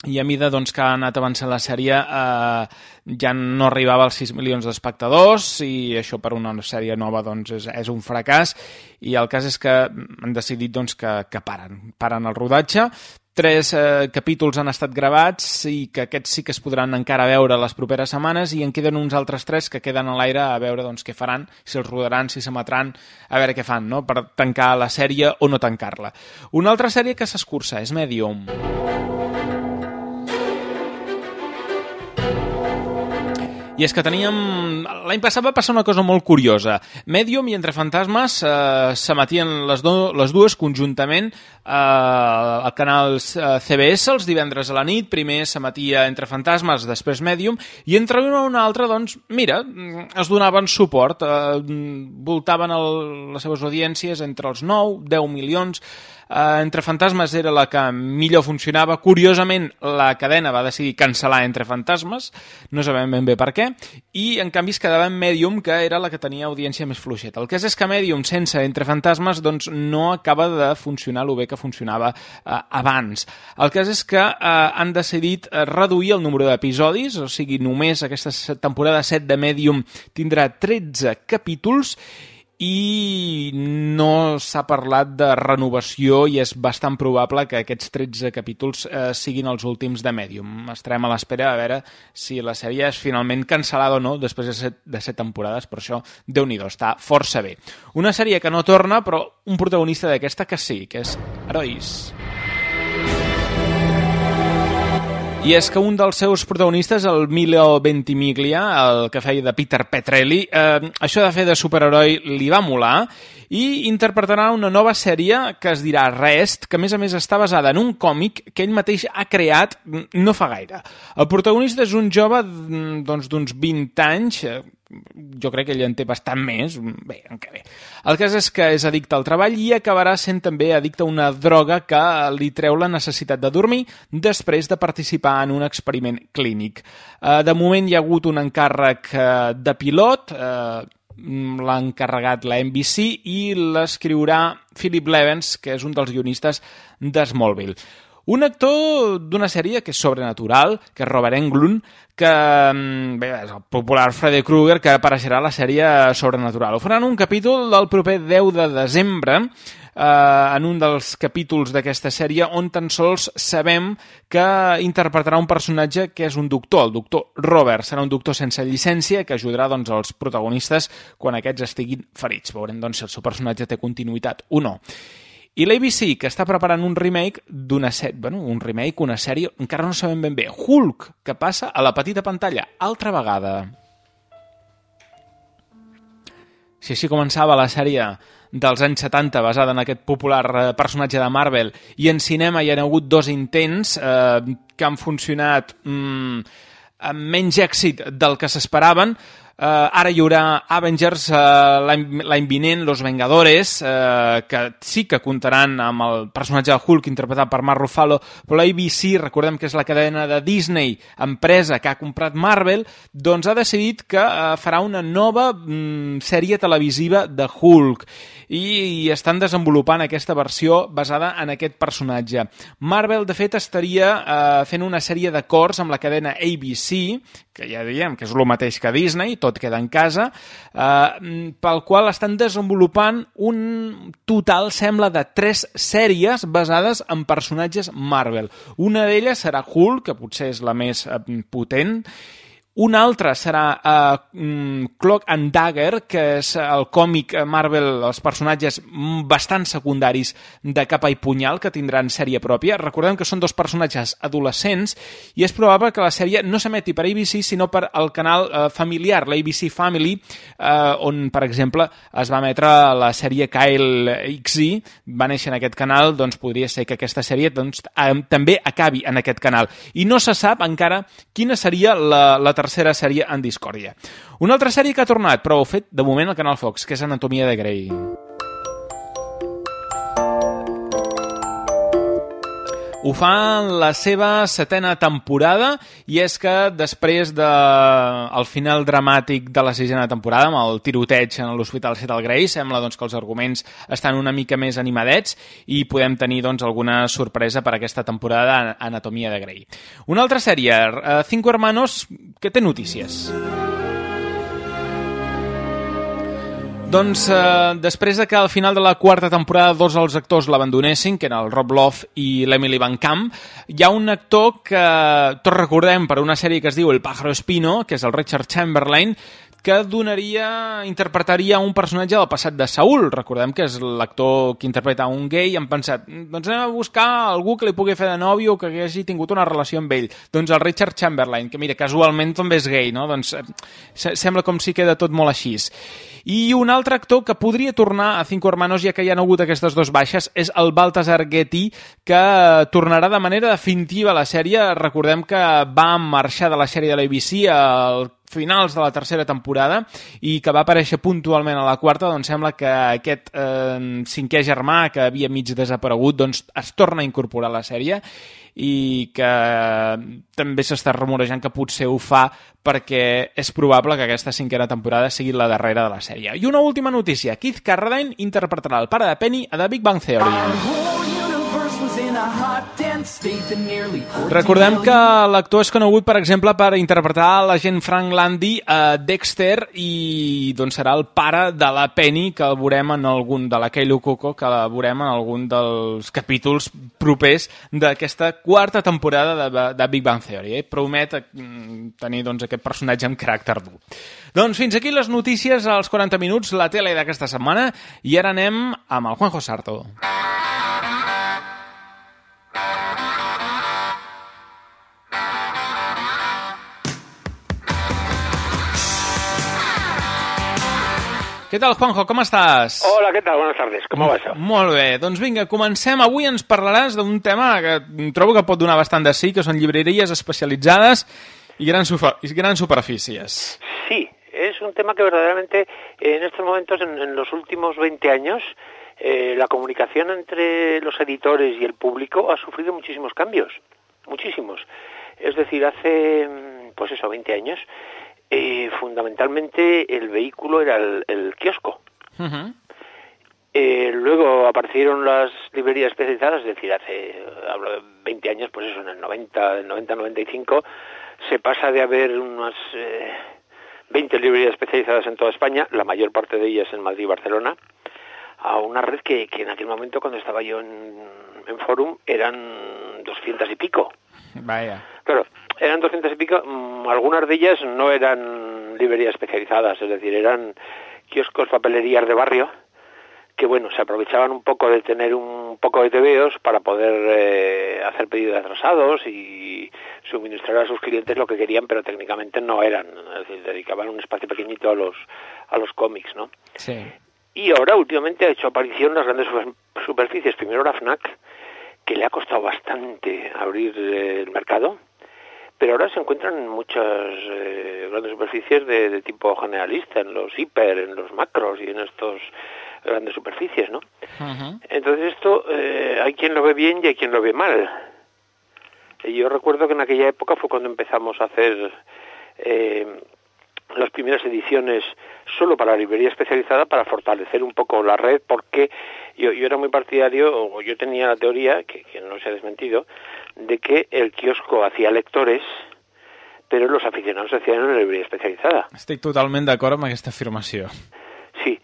i a mida doncs, que ha anat avançant la sèrie eh, ja no arribava als 6 milions d'espectadors i això per una sèrie nova doncs, és, és un fracàs i el cas és que han decidit doncs, que, que paren, paren el rodatge tres eh, capítols han estat gravats i que aquests sí que es podran encara veure les properes setmanes i en queden uns altres tres que queden a l'aire a veure doncs, què faran, si els rodaran, si s'emetran, a veure què fan, no? per tancar la sèrie o no tancar-la. Una altra sèrie que s'escurça és Medium. I és que teníem... L'any passat va passar una cosa molt curiosa. Medium i Entre Fantasmes eh, s'emetien les, do, les dues conjuntament eh, al canal eh, CBS els divendres a la nit. Primer s'emetia Entre Fantasmes, després Medium, i entre una i una altra, doncs, mira, es donaven suport. Eh, voltaven el, les seves audiències entre els 9, 10 milions eh, Entre Fantasmes era la que millor funcionava. Curiosament, la cadena va decidir cancel·lar Entre Fantasmes, no sabem ben bé per què, i en canvi es quedava en Medium, que era la que tenia audiència més fluixeta. El que és, que Medium, sense Entre Fantasmes, doncs no acaba de funcionar el bé que funcionava eh, abans. El que és, que eh, han decidit reduir el número d'episodis, o sigui, només aquesta temporada 7 de Medium tindrà 13 capítols, i no s'ha parlat de renovació i és bastant probable que aquests 13 capítols eh, siguin els últims de Medium. Estarem a l'espera a veure si la sèrie és finalment cancel·lada o no després de set, de set temporades, per això, déu nhi està força bé. Una sèrie que no torna, però un protagonista d'aquesta que sí, que és Herois. I és que un dels seus protagonistes, el Milo Ventimiglia, el que feia de Peter Petrelli, eh, això de fer de superheroi li va molar i interpretarà una nova sèrie que es dirà Rest, que a més a més està basada en un còmic que ell mateix ha creat no fa gaire. El protagonista és un jove doncs, d'uns 20 anys, jo crec que ell en té bastant més, bé, encara bé. El cas és que és addicte al treball i acabarà sent també addicte a una droga que li treu la necessitat de dormir després de participar en un experiment clínic. Eh, de moment hi ha hagut un encàrrec eh, de pilot, eh, l'ha encarregat la NBC i l'escriurà Philip Levens, que és un dels guionistes de Smallville. Un actor d'una sèrie que és sobrenatural, que és Robert Englund, que bé, és el popular Freddy Krueger, que apareixerà a la sèrie Sobrenatural. Ho faran un capítol del proper 10 de desembre, eh, en un dels capítols d'aquesta sèrie on tan sols sabem que interpretarà un personatge que és un doctor, el doctor Robert. Serà un doctor sense llicència que ajudarà doncs, els protagonistes quan aquests estiguin ferits. Veurem doncs, si el seu personatge té continuïtat o no. I l'ABC, que està preparant un remake d'una sèrie, bueno, un remake, una sèrie, encara no sabem ben bé. Hulk, que passa a la petita pantalla, altra vegada. Si així començava la sèrie dels anys 70 basada en aquest popular eh, personatge de Marvel i en cinema hi ha hagut dos intents eh, que han funcionat mm, amb menys èxit del que s'esperaven Uh, ara hi haurà Avengers uh, l'any vinent, Los Vengadores, uh, que sí que comptaran amb el personatge de Hulk interpretat per Mark Ruffalo, però l'ABC, recordem que és la cadena de Disney, empresa que ha comprat Marvel, doncs ha decidit que uh, farà una nova mm, sèrie televisiva de Hulk i, i estan desenvolupant aquesta versió basada en aquest personatge. Marvel, de fet, estaria uh, fent una sèrie d'acords amb la cadena ABC, que ja diem que és el mateix que Disney, tot queda en casa, eh, pel qual estan desenvolupant un total, sembla, de tres sèries basades en personatges Marvel. Una d'elles serà Hulk, que potser és la més eh, potent, una altra serà uh, Clock and Dagger, que és el còmic Marvel, els personatges bastant secundaris de capa i punyal, que tindran sèrie pròpia. Recordem que són dos personatges adolescents i és probable que la sèrie no s'emeti per ABC, sinó per al canal uh, familiar, l'ABC Family, uh, on, per exemple, es va emetre la sèrie Kyle XY, va néixer en aquest canal, doncs podria ser que aquesta sèrie doncs, uh, també acabi en aquest canal. I no se sap encara quina seria la, la sèrie en discòrdia. Una altra sèrie que ha tornat, però ho ha fet de moment al Canal Fox, que és Anatomia de Grey. Ho fa en la seva setena temporada i és que després de el final dramàtic de la sisena temporada amb el tiroteig en l'Hospital Cetal Grey sembla doncs, que els arguments estan una mica més animadets i podem tenir doncs, alguna sorpresa per aquesta temporada a Anatomia de Grey. Una altra sèrie, uh, Cinco Hermanos, que té notícies. Doncs eh, després de que al final de la quarta temporada dos dels actors l'abandonessin, que eren el Rob Love i l'Emily Van Camp, hi ha un actor que tots recordem per una sèrie que es diu El pájaro espino, que és el Richard Chamberlain, que donaria, interpretaria un personatge del passat de Saúl. Recordem que és l'actor que interpreta un gay i hem pensat, doncs anem a buscar algú que li pugui fer de nòvio o que hagi tingut una relació amb ell. Doncs el Richard Chamberlain, que mira, casualment també és gay, no? Doncs eh, sembla com si queda tot molt així. I un altre actor que podria tornar a Cinco Hermanos, ja que hi ha hagut aquestes dues baixes, és el Baltasar Getty, que tornarà de manera definitiva a la sèrie. Recordem que va marxar de la sèrie de l'ABC al finals de la tercera temporada i que va aparèixer puntualment a la quarta, doncs sembla que aquest eh, cinquè germà que havia mig desaparegut doncs es torna a incorporar a la sèrie i que també s'està rumorejant que potser ho fa perquè és probable que aquesta cinquena temporada sigui la darrera de la sèrie. I una última notícia. Keith Carradine interpretarà el pare de Penny a The Big Bang Theory. Recordem que l'actor és conegut, per exemple, per interpretar l'agent Frank Landy a Dexter i doncs serà el pare de la Penny que el veurem en algun, de la Kaylo Coco, que la veurem en algun dels capítols propers d'aquesta quarta temporada de, de Big Bang Theory. Eh? Promet mm, tenir doncs, aquest personatge amb caràcter dur. Doncs fins aquí les notícies als 40 minuts, la tele d'aquesta setmana, i ara anem amb el Juanjo Sarto. Què tal, Juanjo? Com estàs? Hola, ¿qué tal? Buenas tardes. ¿Cómo va això? Molt bé. Doncs vinga, comencem. Avui ens parlaràs d'un tema que trobo que pot donar bastant de sí, que són llibreries especialitzades y gran, y gran superficies. Sí, es un tema que verdaderamente en estos momentos, en, en los últimos 20 años, eh, la comunicación entre los editores y el público ha sufrido muchísimos cambios, muchísimos. Es decir, hace, pues eso, 20 años, eh, fundamentalmente el vehículo era el, el kiosco. Uh -huh. Eh, luego aparecieron las librerías especializadas, es decir, hace, hablo de 20 años, pues eso, en el 90, el 90-95, se pasa de haber unas eh, 20 librerías especializadas en toda España, la mayor parte de ellas en Madrid y Barcelona, a una red que, que en aquel momento, cuando estaba yo en, en Forum, eran 200 y pico. Vaya. Claro, eran 200 y pico, mmm, algunas de ellas no eran librerías especializadas, es decir, eran kioscos, papelerías de barrio, que bueno, se aprovechaban un poco de tener un poco de tebeos para poder eh, hacer pedidos atrasados y suministrar a sus clientes lo que querían, pero técnicamente no eran, es decir, dedicaban un espacio pequeñito a los a los cómics, ¿no? Sí. Y ahora últimamente ha hecho aparición las grandes superficies, primero la FNAC, que le ha costado bastante abrir eh, el mercado, pero ahora se encuentran muchas eh, grandes superficies de, de, tipo generalista, en los hiper, en los macros y en estos grandes superficies, ¿no? Uh -huh. Entonces esto eh, hay quien lo ve bien y hay quien lo ve mal. Y yo recuerdo que en aquella época fue cuando empezamos a hacer eh, las primeras ediciones solo para la librería especializada para fortalecer un poco la red porque yo, yo era muy partidario o yo tenía la teoría que, que no se ha desmentido de que el kiosco hacía lectores però los aficionados hacían en una librería especializada. Estic totalment d'acord amb aquesta afirmació. Sí,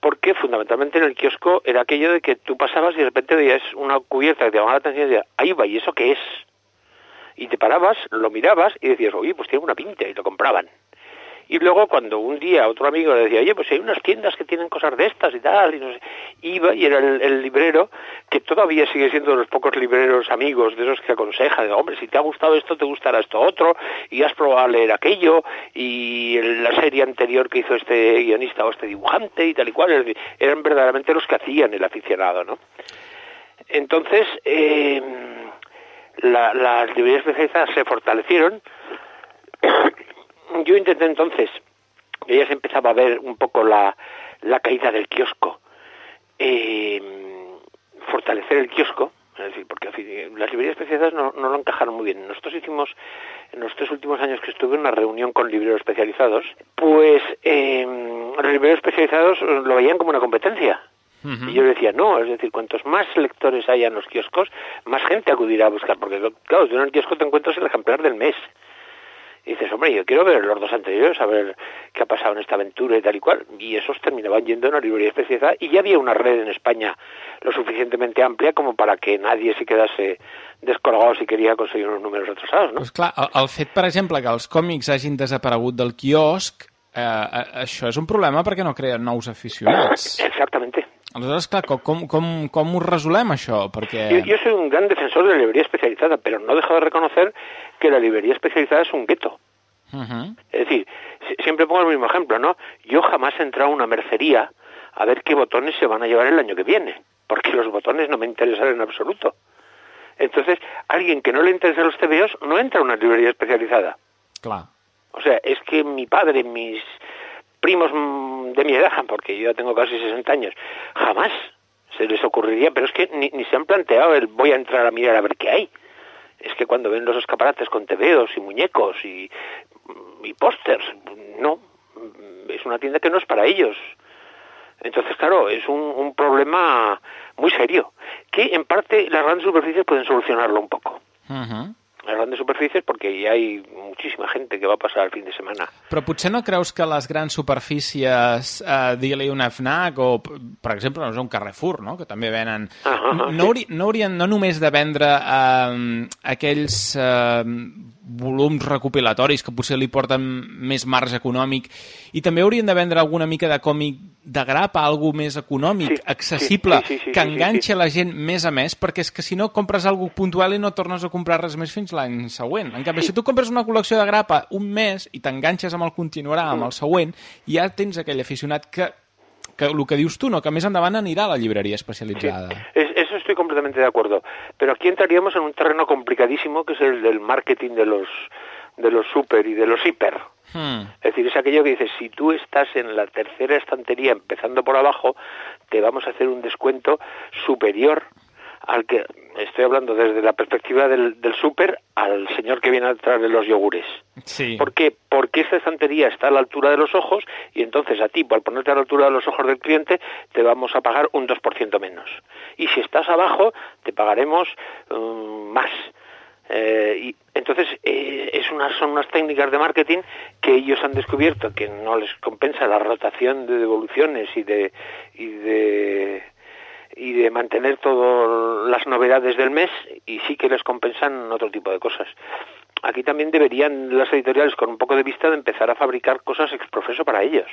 porque fundamentalmente en el kiosco era aquello de que tú pasabas y de repente veías una cubierta que te llamaba la atención y decías, ahí va, ¿y eso qué es? Y te parabas, lo mirabas y decías, oye, pues tiene una pinta, y lo compraban. Y luego cuando un día otro amigo le decía, oye, pues hay unas tiendas que tienen cosas de estas y tal, y no sé, iba y era el, el librero, que todavía sigue siendo de los pocos libreros amigos, de esos que aconsejan, hombre, si te ha gustado esto, te gustará esto otro, y has probado a leer aquello, y la serie anterior que hizo este guionista o este dibujante y tal y cual, eran verdaderamente los que hacían el aficionado, ¿no? Entonces, eh, la, las librerías especializadas se fortalecieron, yo intenté entonces, ya se empezaba a ver un poco la, la caída del kiosco, eh, fortalecer el kiosco, es decir, porque las librerías especializadas no, no lo encajaron muy bien. Nosotros hicimos, en los tres últimos años que estuve, una reunión con libreros especializados, pues eh, los libreros especializados lo veían como una competencia. Uh -huh. Y yo decía, no, es decir, cuantos más lectores haya en los kioscos, más gente acudirá a buscar, porque claro, tú en el kiosco te encuentras el ejemplar del mes Y dices, hombre, yo quiero ver los dos anteriores, a ver qué ha pasado en esta aventura y tal y cual. Y esos terminaban yendo a una librería especializada y ya había una red en España lo suficientemente amplia como para que nadie se quedase descolgado si quería conseguir unos números retrasados, ¿no? Pues clar, el, el fet, per exemple, que els còmics hagin desaparegut del quiosc, eh, eh, això és un problema perquè no creen nous aficionats. Exactamente. Aleshores, clar, com, com, com, ho resolem, això? Perquè... Yo, yo soy un gran defensor de la librería especializada, pero no dejo de reconocer que la librería especializada es un gueto. Uh -huh. Es decir, si- siempre pongo el mismo ejemplo, ¿no? Yo jamás he entrado a una mercería a ver qué botones se van a llevar el año que viene, porque los botones no me interesan en absoluto. Entonces, alguien que no le interesan los TVOs no entra a una librería especializada. Clar. O sea, es que mi padre, mis primos mm, de mi edad, porque yo ya tengo casi 60 años, jamás se les ocurriría, pero es que ni, ni se han planteado el voy a entrar a mirar a ver qué hay. Es que cuando ven los escaparates con tebeos y muñecos y, y pósters, no, es una tienda que no es para ellos. Entonces, claro, es un, un problema muy serio, que en parte las grandes superficies pueden solucionarlo un poco. Las grandes superficies porque ya hay muchísima gente que va a pasar el fin de semana. Però potser no creus que les grans superfícies, eh, digue-li una FNAC o, per exemple, no sé, un Carrefour, no? que també venen... Ah, no, no, hauri, no haurien no només de vendre eh, aquells eh, volums recopilatoris que potser li porten més marge econòmic. I també haurien de vendre alguna mica de còmic de grapa, algo més econòmic, Sí, accessible, sí, sí, sí, sí, que sí, sí, enganxi la gent més a més, perquè és que si no compres algo puntual i no tornes a comprar res més fins l'any següent. En canvi, si tu compres una col·lecció de grapa un mes i t'enganxes amb el continuarà, amb el següent, ja tens aquell aficionat que, que el que dius tu, no? que més endavant anirà a la llibreria especialitzada. Es- eso estoy completamente de acuerdo. Pero aquí entraríamos en un terreno complicadísimo que es el del marketing de los de los super y de los hiper. Hmm. Es decir, es aquello que dices, si tú estás en la tercera estantería empezando por abajo, te vamos a hacer un descuento superior al que, estoy hablando desde la perspectiva del, del súper, al señor que viene a traerle los yogures. Sí. ¿Por qué? Porque esta estantería está a la altura de los ojos y entonces a ti, por ponerte a la altura de los ojos del cliente, te vamos a pagar un 2% menos. Y si estás abajo, te pagaremos mm, más. Eh, y entonces eh, es unas, son unas técnicas de marketing que ellos han descubierto que no les compensa la rotación de devoluciones y de y de y de mantener todas las novedades del mes y sí que les compensan otro tipo de cosas. Aquí también deberían las editoriales con un poco de vista de empezar a fabricar cosas ex profeso para ellos.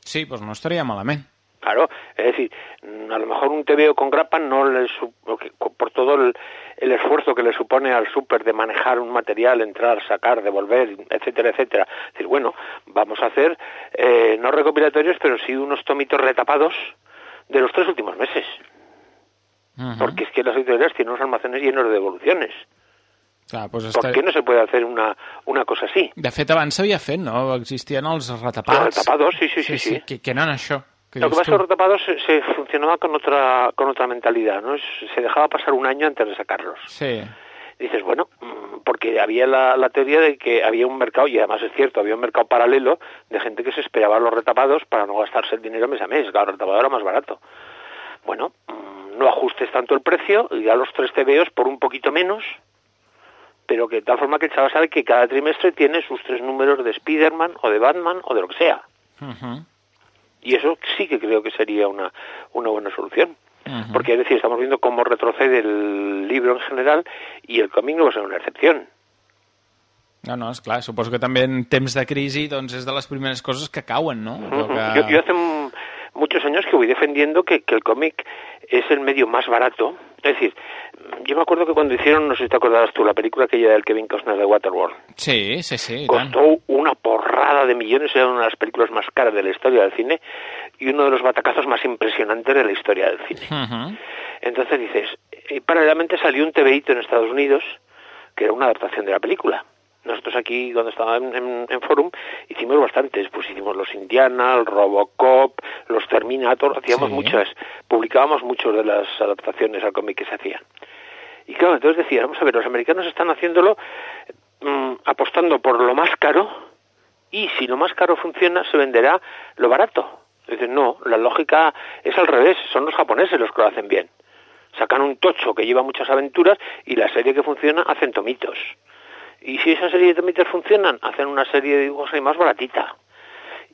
Sí, doncs no estaria malament. Claro, es decir, a lo mejor un TVO con grapa no le por todo el, el esfuerzo que le supone al súper de manejar un material, entrar, sacar, devolver, etcétera, etcétera. Es decir, bueno, vamos a hacer eh, no recopilatorios, pero sí unos tomitos retapados de los tres últimos meses. Porque es que las editoriales tienen unos almacenes llenos de devoluciones. Clar, doncs ¿Por està... qué no se puede hacer una, una cosa así? De fet, abans s'havia fet, no? Existien els retapats. Els retapados, sí, sí, sí, sí. Que, que eren això. Que Lo que pasa es que los retapados se, se funcionaba con otra, con otra mentalidad, ¿no? Se dejaba pasar un año antes de sacarlos. Sí. Dices, bueno, mm, porque había la, la teoría de que había un mercado, y además es cierto, había un mercado paralelo de gente que se esperaba los retapados para no gastarse el dinero mes a mes. Claro, el retapado era más barato. Bueno, mm, no ajustes tanto el precio y a los tres TVOs por un poquito menos, pero que de tal forma que el chaval sabe que cada trimestre tiene sus tres números de Spider-Man o de Batman o de lo que sea. Ujú. Y eso sí que creo que sería una, una buena solución. Porque es decir, estamos viendo cómo retrocede el libro en general y el cómic no va ser una excepción. No, no, és clar, suposo que també en temps de crisi doncs és de les primeres coses que cauen, no? Ujú. que... Yo, yo hace muchos años que voy defendiendo que, que el cómic es el medio más barato. Es decir, yo me acuerdo que cuando hicieron, no sé si te acordabas tú, la película aquella del Kevin Costner de Waterworld, Sí, sí, sí, costó una porrada de millones, era una de las películas más caras de la historia del cine y uno de los batacazos más impresionantes de la historia del cine. Entonces dices, y paralelamente salió un TVito en Estados Unidos que era una adaptación de la película. Nosotros aquí, cuando estaba en, en- en Forum, hicimos bastantes. Pues hicimos los Indiana, el Robocop, los Terminator, hacíamos Sí. muchas, publicábamos muchas de las adaptaciones al cómic que se hacían. Y claro, entonces decía, vamos a ver, los americanos están haciéndolo mm, apostando por lo más caro y si lo más caro funciona se venderá lo barato. Dicen, no, la lógica es al revés, son los japoneses los que lo hacen bien. Sacan un tocho que lleva muchas aventuras y la serie que funciona hacen tomitos. Y si esas series de Mitchell funcionan, hacen una serie de dibujos más baratita.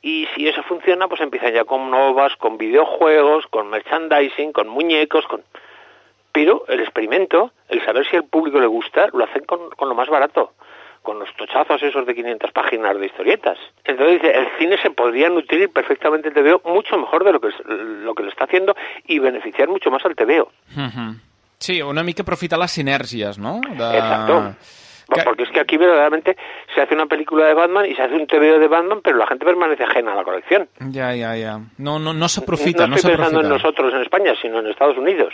Y si eso funciona, pues empiezan ya con novas, con videojuegos, con merchandising, con muñecos, con... Pero el experimento, el saber si al público le gusta, lo hacen con, con lo más barato, con los tochazos esos de 500 páginas de historietas. Entonces dice, el cine se podría nutrir perfectamente el TVO mucho mejor de lo que, lo que lo está haciendo y beneficiar mucho más al TVO. Mhm. Sí, una mica aprofitar les sinergies, no? De... Exacto. Porque es que aquí verdaderamente se hace una película de Batman y se hace un TVO de Batman, pero la gente permanece ajena a la colección. Ja, ja, ja. No, no, no s'aprofita, no no estoy pensando s'aprofita. en nosotros en España, sino en Estados Unidos.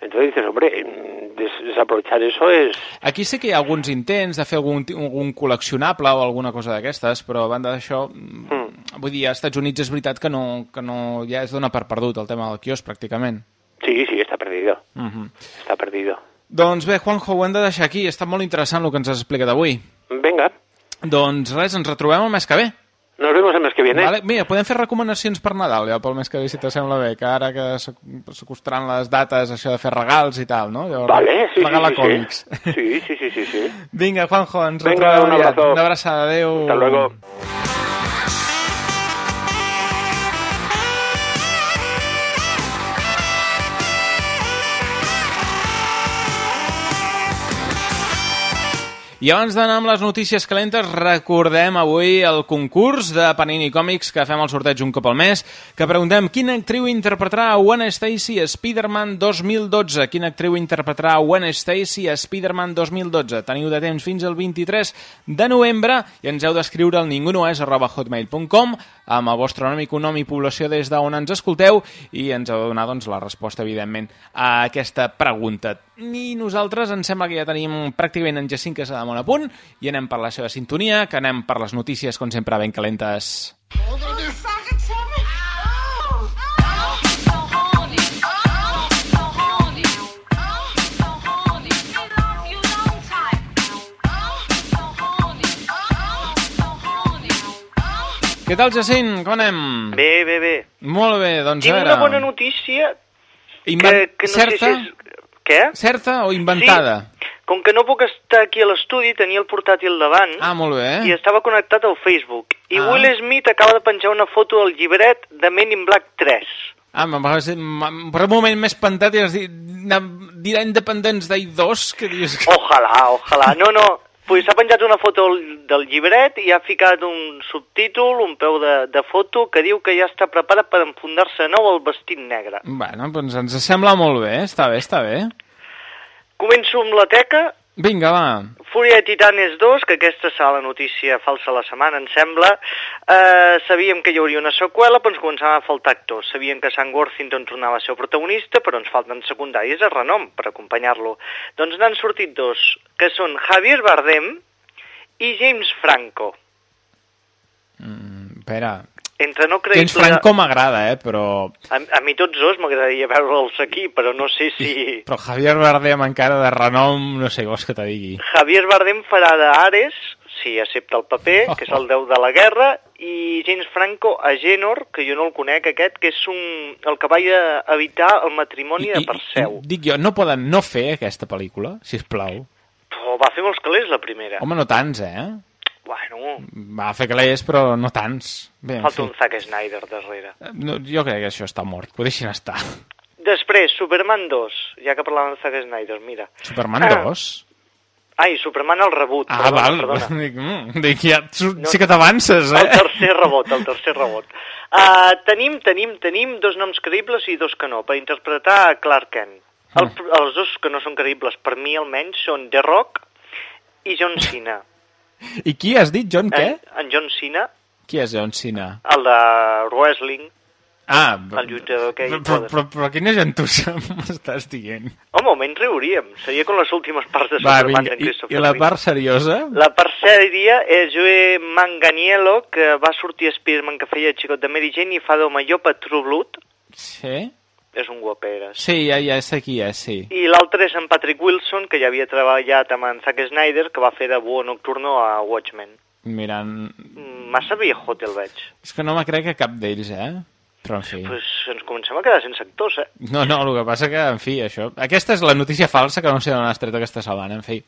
Entonces dices, hombre, mm, des- desaprovechar eso es... Aquí sí que hi ha alguns intents de fer algun, algun col·leccionable o alguna cosa d'aquestes, però a banda d'això, mm. vull dir, als Estats Units és veritat que no, que no ja es dona per perdut el tema del quios, pràcticament. Sí, sí, está perdido. Uh -huh. Está perdido. Doncs bé, Juanjo, ho hem de deixar aquí. Està molt interessant el que ens has explicat avui. Venga, Doncs res, ens retrobem el mes que ve. Nos vemos el mes que viene. Vale? Mira, podem fer recomanacions per Nadal ja pel mes que ve, si t'assembla bé, que ara que s'ac- s'acostaran les dates, això de fer regals i tal, no? Llavors, Vale, sí, sí, sí, còmics. sí. Sí, sí, sí, sí, sí. Vinga, Juanjo, ens Venga, retrobem un abrazo. Una abraçada, adeu. Hasta luego. I abans d'anar amb les notícies calentes, recordem avui el concurs de Panini Còmics que fem el sorteig un cop al mes, que preguntem quina actriu interpretarà Gwen Stacy a Spider-Man 2012. Quina actriu interpretarà Gwen Stacy a Spider-Man 2012. Teniu de temps fins al 23 de novembre i ens heu d'escriure al ningunoes arroba hotmail.com amb el vostre nom i cognom i població des d'on ens escolteu i ens heu de donar doncs, la resposta, evidentment, a aquesta pregunta. I nosaltres em sembla que ja tenim pràcticament en Jacint Casademont a punt i anem per la seva sintonia, que anem per les notícies, com sempre, ben calentes. Què tal, Jacint? Com anem? Bé, bé, bé. Molt bé, doncs Tinc a veure... una bona notícia Inven... que, que no Certa? sé si és... Què? Certa o inventada? Com que no puc estar aquí a l'estudi, tenia el portàtil davant Ah, molt bé. i estava connectat al Facebook. I Ah. Will Smith acaba de penjar una foto del llibret de Men in Black 3. Ah, Per un moment m'he espantat i has dit... Dirà Independence Day 2, que dius... que- Ojalà, ojalà. No, no, pues s'ha penjat una foto del- llibret i ha ficat un subtítol, un peu de, de foto, que diu que ja està preparat per enfundar-se nou el vestit negre. Bueno, doncs ens sembla molt bé, està bé, està bé. Començo amb la teca. Vinga, va. Fúria de Titanes 2, que aquesta serà la notícia falsa la setmana, em sembla. Eh, sabíem que hi hauria una seqüela, però ens començaven a faltar actors. Sabíem que Sam Worthington tornava a ser el protagonista, però ens falten secundaris de renom per acompanyar-lo. Doncs n'han sortit dos, que són Javier Bardem i James Franco. Espera, Entre no James creïble... Franco m'agrada, eh, però... A, a mi tots dos m'agradaria veure'ls aquí, però no sé si... Però Javier Bardem encara de renom, no sé, vols que te digui. Javier Bardem farà d'Ares, si accepta el paper, que és el déu de la guerra, i James Franco a Genor, que jo no el conec aquest, que és un, el que va evitar el matrimoni de Perseu. Dic jo, no poden no fer aquesta pel·lícula, si plau. Però va fer molts calés la primera. Home, no tants, eh? Bueno, Va fer calés, però no tants. Bé, falta fi. un Zack Snyder darrere. No, jo crec que això està mort, ho deixin estar. Després, Superman 2, ja que parlàvem de Zack Snyder, mira. Superman 2? Ai, Superman el rebut, Ah, perdona, val. perdona. *laughs* Dic, mm, dic ja, tu- sí que t'avances, eh? El tercer rebot, el tercer rebot. Uh, tenim, tenim, tenim dos noms creïbles i dos que no, per interpretar a Clark Kent. El, els dos que no són creïbles, per mi almenys, són The Rock i John *laughs* Cena. I qui has dit, John, què? En, en John Cena, Qui és John Cena? el de wrestling, Ah, el lluitador que hi però, però, però, quina gentussa *laughs* m'estàs dient? Home, almenys riuríem. Seria com les últimes parts de Va, Superman vinga, d'en i, Christopher i la part seriosa? La part sèria és Joe Manganiello, que va sortir a Spider-Man que feia xicot de Mary Jane i fa d'home llop a True Blood. Sí? És un guaperes. Sí, ja, ja sé qui és, sí. I l'altre és en Patrick Wilson, que ja havia treballat amb en Zack Snyder, que va fer de Búho Nocturno a Watchmen. Mirant... Mm, Massa viejote el veig. És que no me crec que cap d'ells, eh? Però, en fi... Pues ens comencem a quedar sense actors, eh? No, no, el que passa que, en fi, això... Aquesta és la notícia falsa que no sé d'on has tret aquesta setmana, en fi.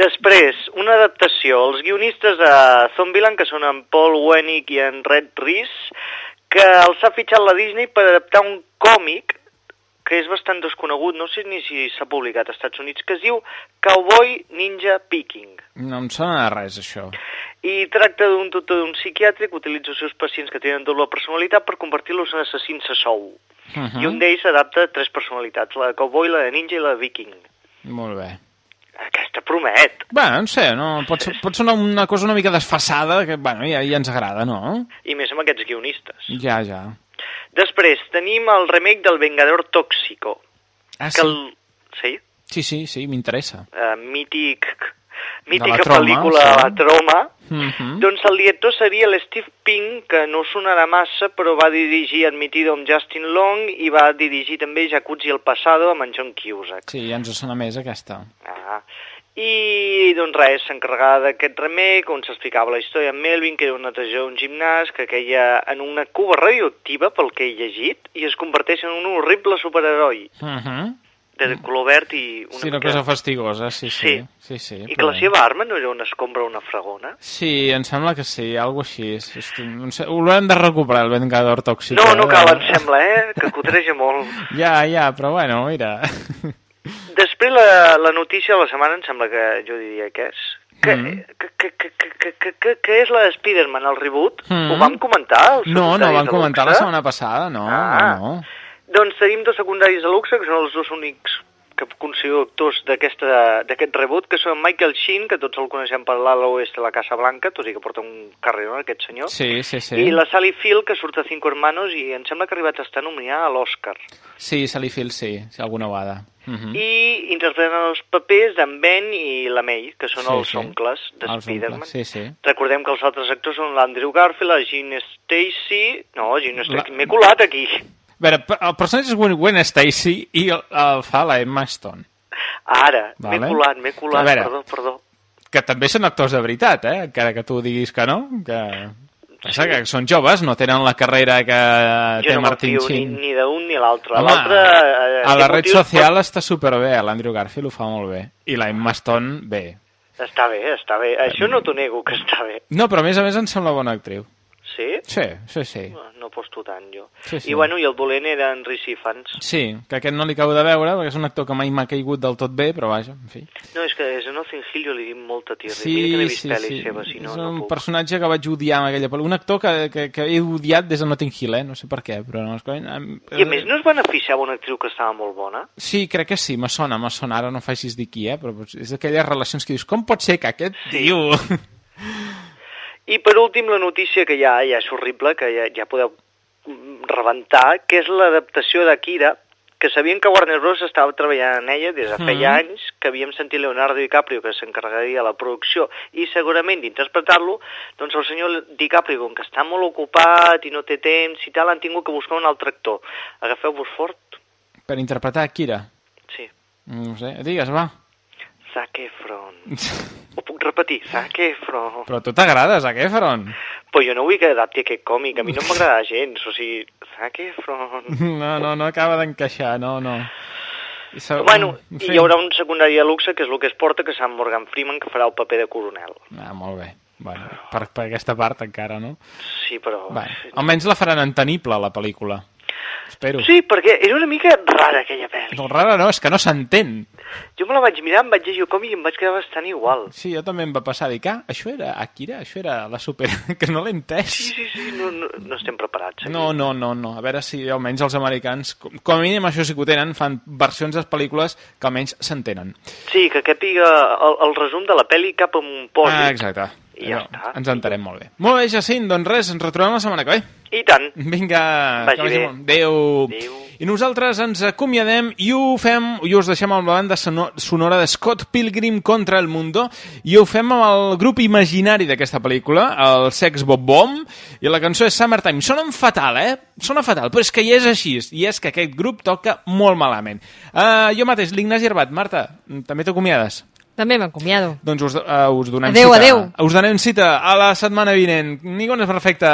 Després, una adaptació. Els guionistes de Zombieland, que són en Paul Wennick i en Red Rees, que els ha fitxat la Disney per adaptar un còmic que és bastant desconegut, no sé ni si s'ha publicat als Estats Units, que es diu Cowboy Ninja Peking. No em sona de res, això. I tracta d'un doctor d'un psiquiatre que utilitza els seus pacients que tenen doble personalitat per convertir-los en assassins a sou. Uh -huh. I un d'ells adapta tres personalitats, la de cowboy, la de ninja i la de viking. Molt bé. Aquesta promet. Bé, no sé, no, pot, ser, pot ser una, cosa una mica desfassada, que bueno, ja, ja ens agrada, no? I més amb aquests guionistes. Ja, ja. Després, tenim el remake del Vengador Tóxico. Ah, que sí? el... Sí? Sí, sí, sí, m'interessa. Uh, mític... Mítica Troma, pel·lícula sí. La Troma. Mhm. Doncs el director seria l'Steve Pink, que no sonarà massa, però va dirigir Admitido amb Justin Long i va dirigir també Jacuzzi el Pasado amb en John Cusack. Sí, ja ens sona més aquesta. Ah. I, doncs res, s'encarregava d'aquest remake on s'explicava la història en Melvin, que era un netejador d'un gimnàs, que queia en una cuba radioactiva, pel que he llegit, i es converteix en un horrible superheroi, Uh -huh. De color verd i una Sí, una mica... cosa fastigosa, sí, sí. sí, sí I que la seva arma no era una escombra o una fregona? Sí, em sembla que sí, alguna així. Hosti, ho haurem de recuperar, el Vengador Tòxic. No, no eh? cal, em sembla, eh? Que cotreja molt. *laughs* Ja, ja, però bueno, mira. *laughs* Després la, la notícia de la setmana em sembla que jo diria que és que, Mm. que, que, que, que, que, que, que, que és la de Spider-Man, el reboot. Mm. Ho vam comentar? No, no, secundaris vam comentar la luxe? setmana passada, no, Ah. no, no. Doncs tenim dos secundaris de luxe, que són els dos únics que considero actors d'aquest reboot, que són Michael Sheen, que tots el coneixem per l'ala oest de la Casa Blanca, tot i que porta un carreró, aquest senyor, Sí, sí, sí. i la Sally Field, que surt a Cinco Hermanos, i em sembla que ha arribat a estar nominada a l'Oscar. Sí, Sally Field, sí, alguna vegada. Uh -huh. I interpreten els papers d'en Ben i la May, que són Sí, els sí. oncles de Spider-Man. Sí, sí. Recordem que els altres actors són l'Andrew Garfield, la Jean Stacy... No, La- Stacy... M'he colat aquí. Veure, el personatge és Gwen, Stacy i el, el fa la Emma Stone, Ara, m'he Vale. colat, m'he colat, veure. perdó, perdó. que també són actors de veritat, eh? encara que tu diguis que no, que... Passa que són joves, no tenen la carrera que jo té no Martin m'enfio ni, Sheen. ni d'un ni l'altre. L'altre... eh, a la red motius social està superbé, l'Andrew Garfield ho fa molt bé, i la Emma Stone, bé. Està bé, està bé. Això no t'ho nego, que està bé. No, però a més a més em sembla bona actriu. Sí? Sí, sí, sí. No posto tant, jo. Sí, sí. I bueno, i el dolent era en Ricci Fans. Sí, que aquest no li acabo de veure, perquè és un actor que mai m'ha caigut del tot bé, però vaja, en fi. No, és que és en Nothing Hill jo li dic molta tirri. Sí, Mira que n'he vist sí, pel·lis sí. seves, si no, és no un puc. personatge que vaig odiar en aquella pel·lícula. Un actor que, que, que he odiat des de Notting Hill, eh? No sé per què, però no és que... I a més no es beneficiava una actriu que estava molt bona? Sí, crec que sí, me sona, me sona. Ara no facis dir qui, eh? Però és d'aquelles relacions que dius, com pot ser que aquest sí. tio... *laughs* I per últim la notícia que ja, ja és horrible, que ja, ja podeu mm, rebentar, que és l'adaptació d'Akira, que sabien que Warner Bros. estava treballant en ella des de feia Mhm. anys, que havíem sentit Leonardo DiCaprio que s'encarregaria de la producció i segurament d'interpretar-lo, doncs el senyor DiCaprio, com que està molt ocupat i no té temps i tal, han tingut que buscar un altre actor. Agafeu-vos fort. per interpretar Akira. Sí. No sé, digues, va. Zac Efron. *laughs* Ho puc repetir, Zac Efron. Però a tu t'agrada, Zac Efron. Però jo no vull que adapti aquest còmic, a mi no m'agrada *laughs* gens, o sigui, Zac Efron... No, no, no acaba d'encaixar, no, no. I se- Bueno, en fi. hi haurà un secundari de luxe, que és el que es porta, que serà Morgan Freeman, que farà el paper de coronel. Ah, molt bé. Bueno, per, per aquesta part encara, no? Sí, però... Bé, almenys la faran entenible, la pel·lícula. Espero. Sí, perquè era una mica rara aquella pel·li. No, rara no, és que no s'entén. Jo me la vaig mirar, em vaig llegir el còmic i em vaig quedar bastant igual. Sí, jo també em va passar, dic, ah, això era Akira, això era la super... *laughs* que no l'he entès. Sí, sí, sí, no, no, no estem preparats. Aquí. No, no, no, no. A veure si almenys els americans, com com a mínim això sí que ho tenen, fan versions de pel·lícules que almenys s'entenen. Sí, que capiga el, el resum de la pel·li cap a un pòsit. Ah, exacte. I ja No, està. Ens entenem molt bé. Molt bé, Jacint, doncs res, ens retrobem la setmana que ve. I tant. Vinga, Vagi que vagi bé. molt. Adéu. I nosaltres ens acomiadem i ho fem, i us deixem amb la banda sono- sonora de Scott Pilgrim contra el Mundo, i ho fem amb el grup imaginari d'aquesta pel·lícula, el Sex Bob Bomb, i la cançó és Summertime. Sonen fatal, eh? Sona fatal, però és que ja és així, i és que aquest grup toca molt malament. Uh, jo mateix, l'Ignasi Herbat. Marta, també t'acomiades? També m'acomiado. Doncs us, uh, us donem adeu, cita. Adeu, Us donem cita a la setmana vinent. Nigon és perfecte.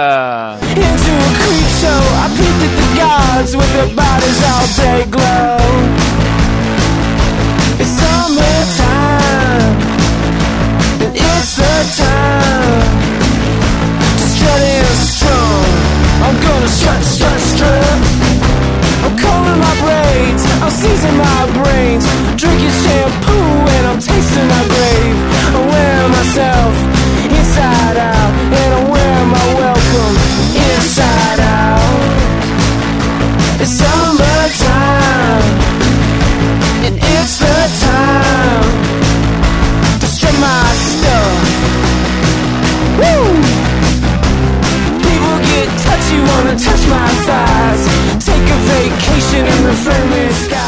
Into a creep show, I peeped the gods with their bodies all day glow. It's summertime, and it's the time to strut strong. I'm gonna strut, strut, strut. I'm seizing my brains, drinking shampoo and I'm tasting my grave. I wear myself, inside out, and I wear my welcome, inside out. It's summertime, and it's the time to strip my stuff. Woo! People get touchy, wanna touch my thighs take a vacation in the friendly sky.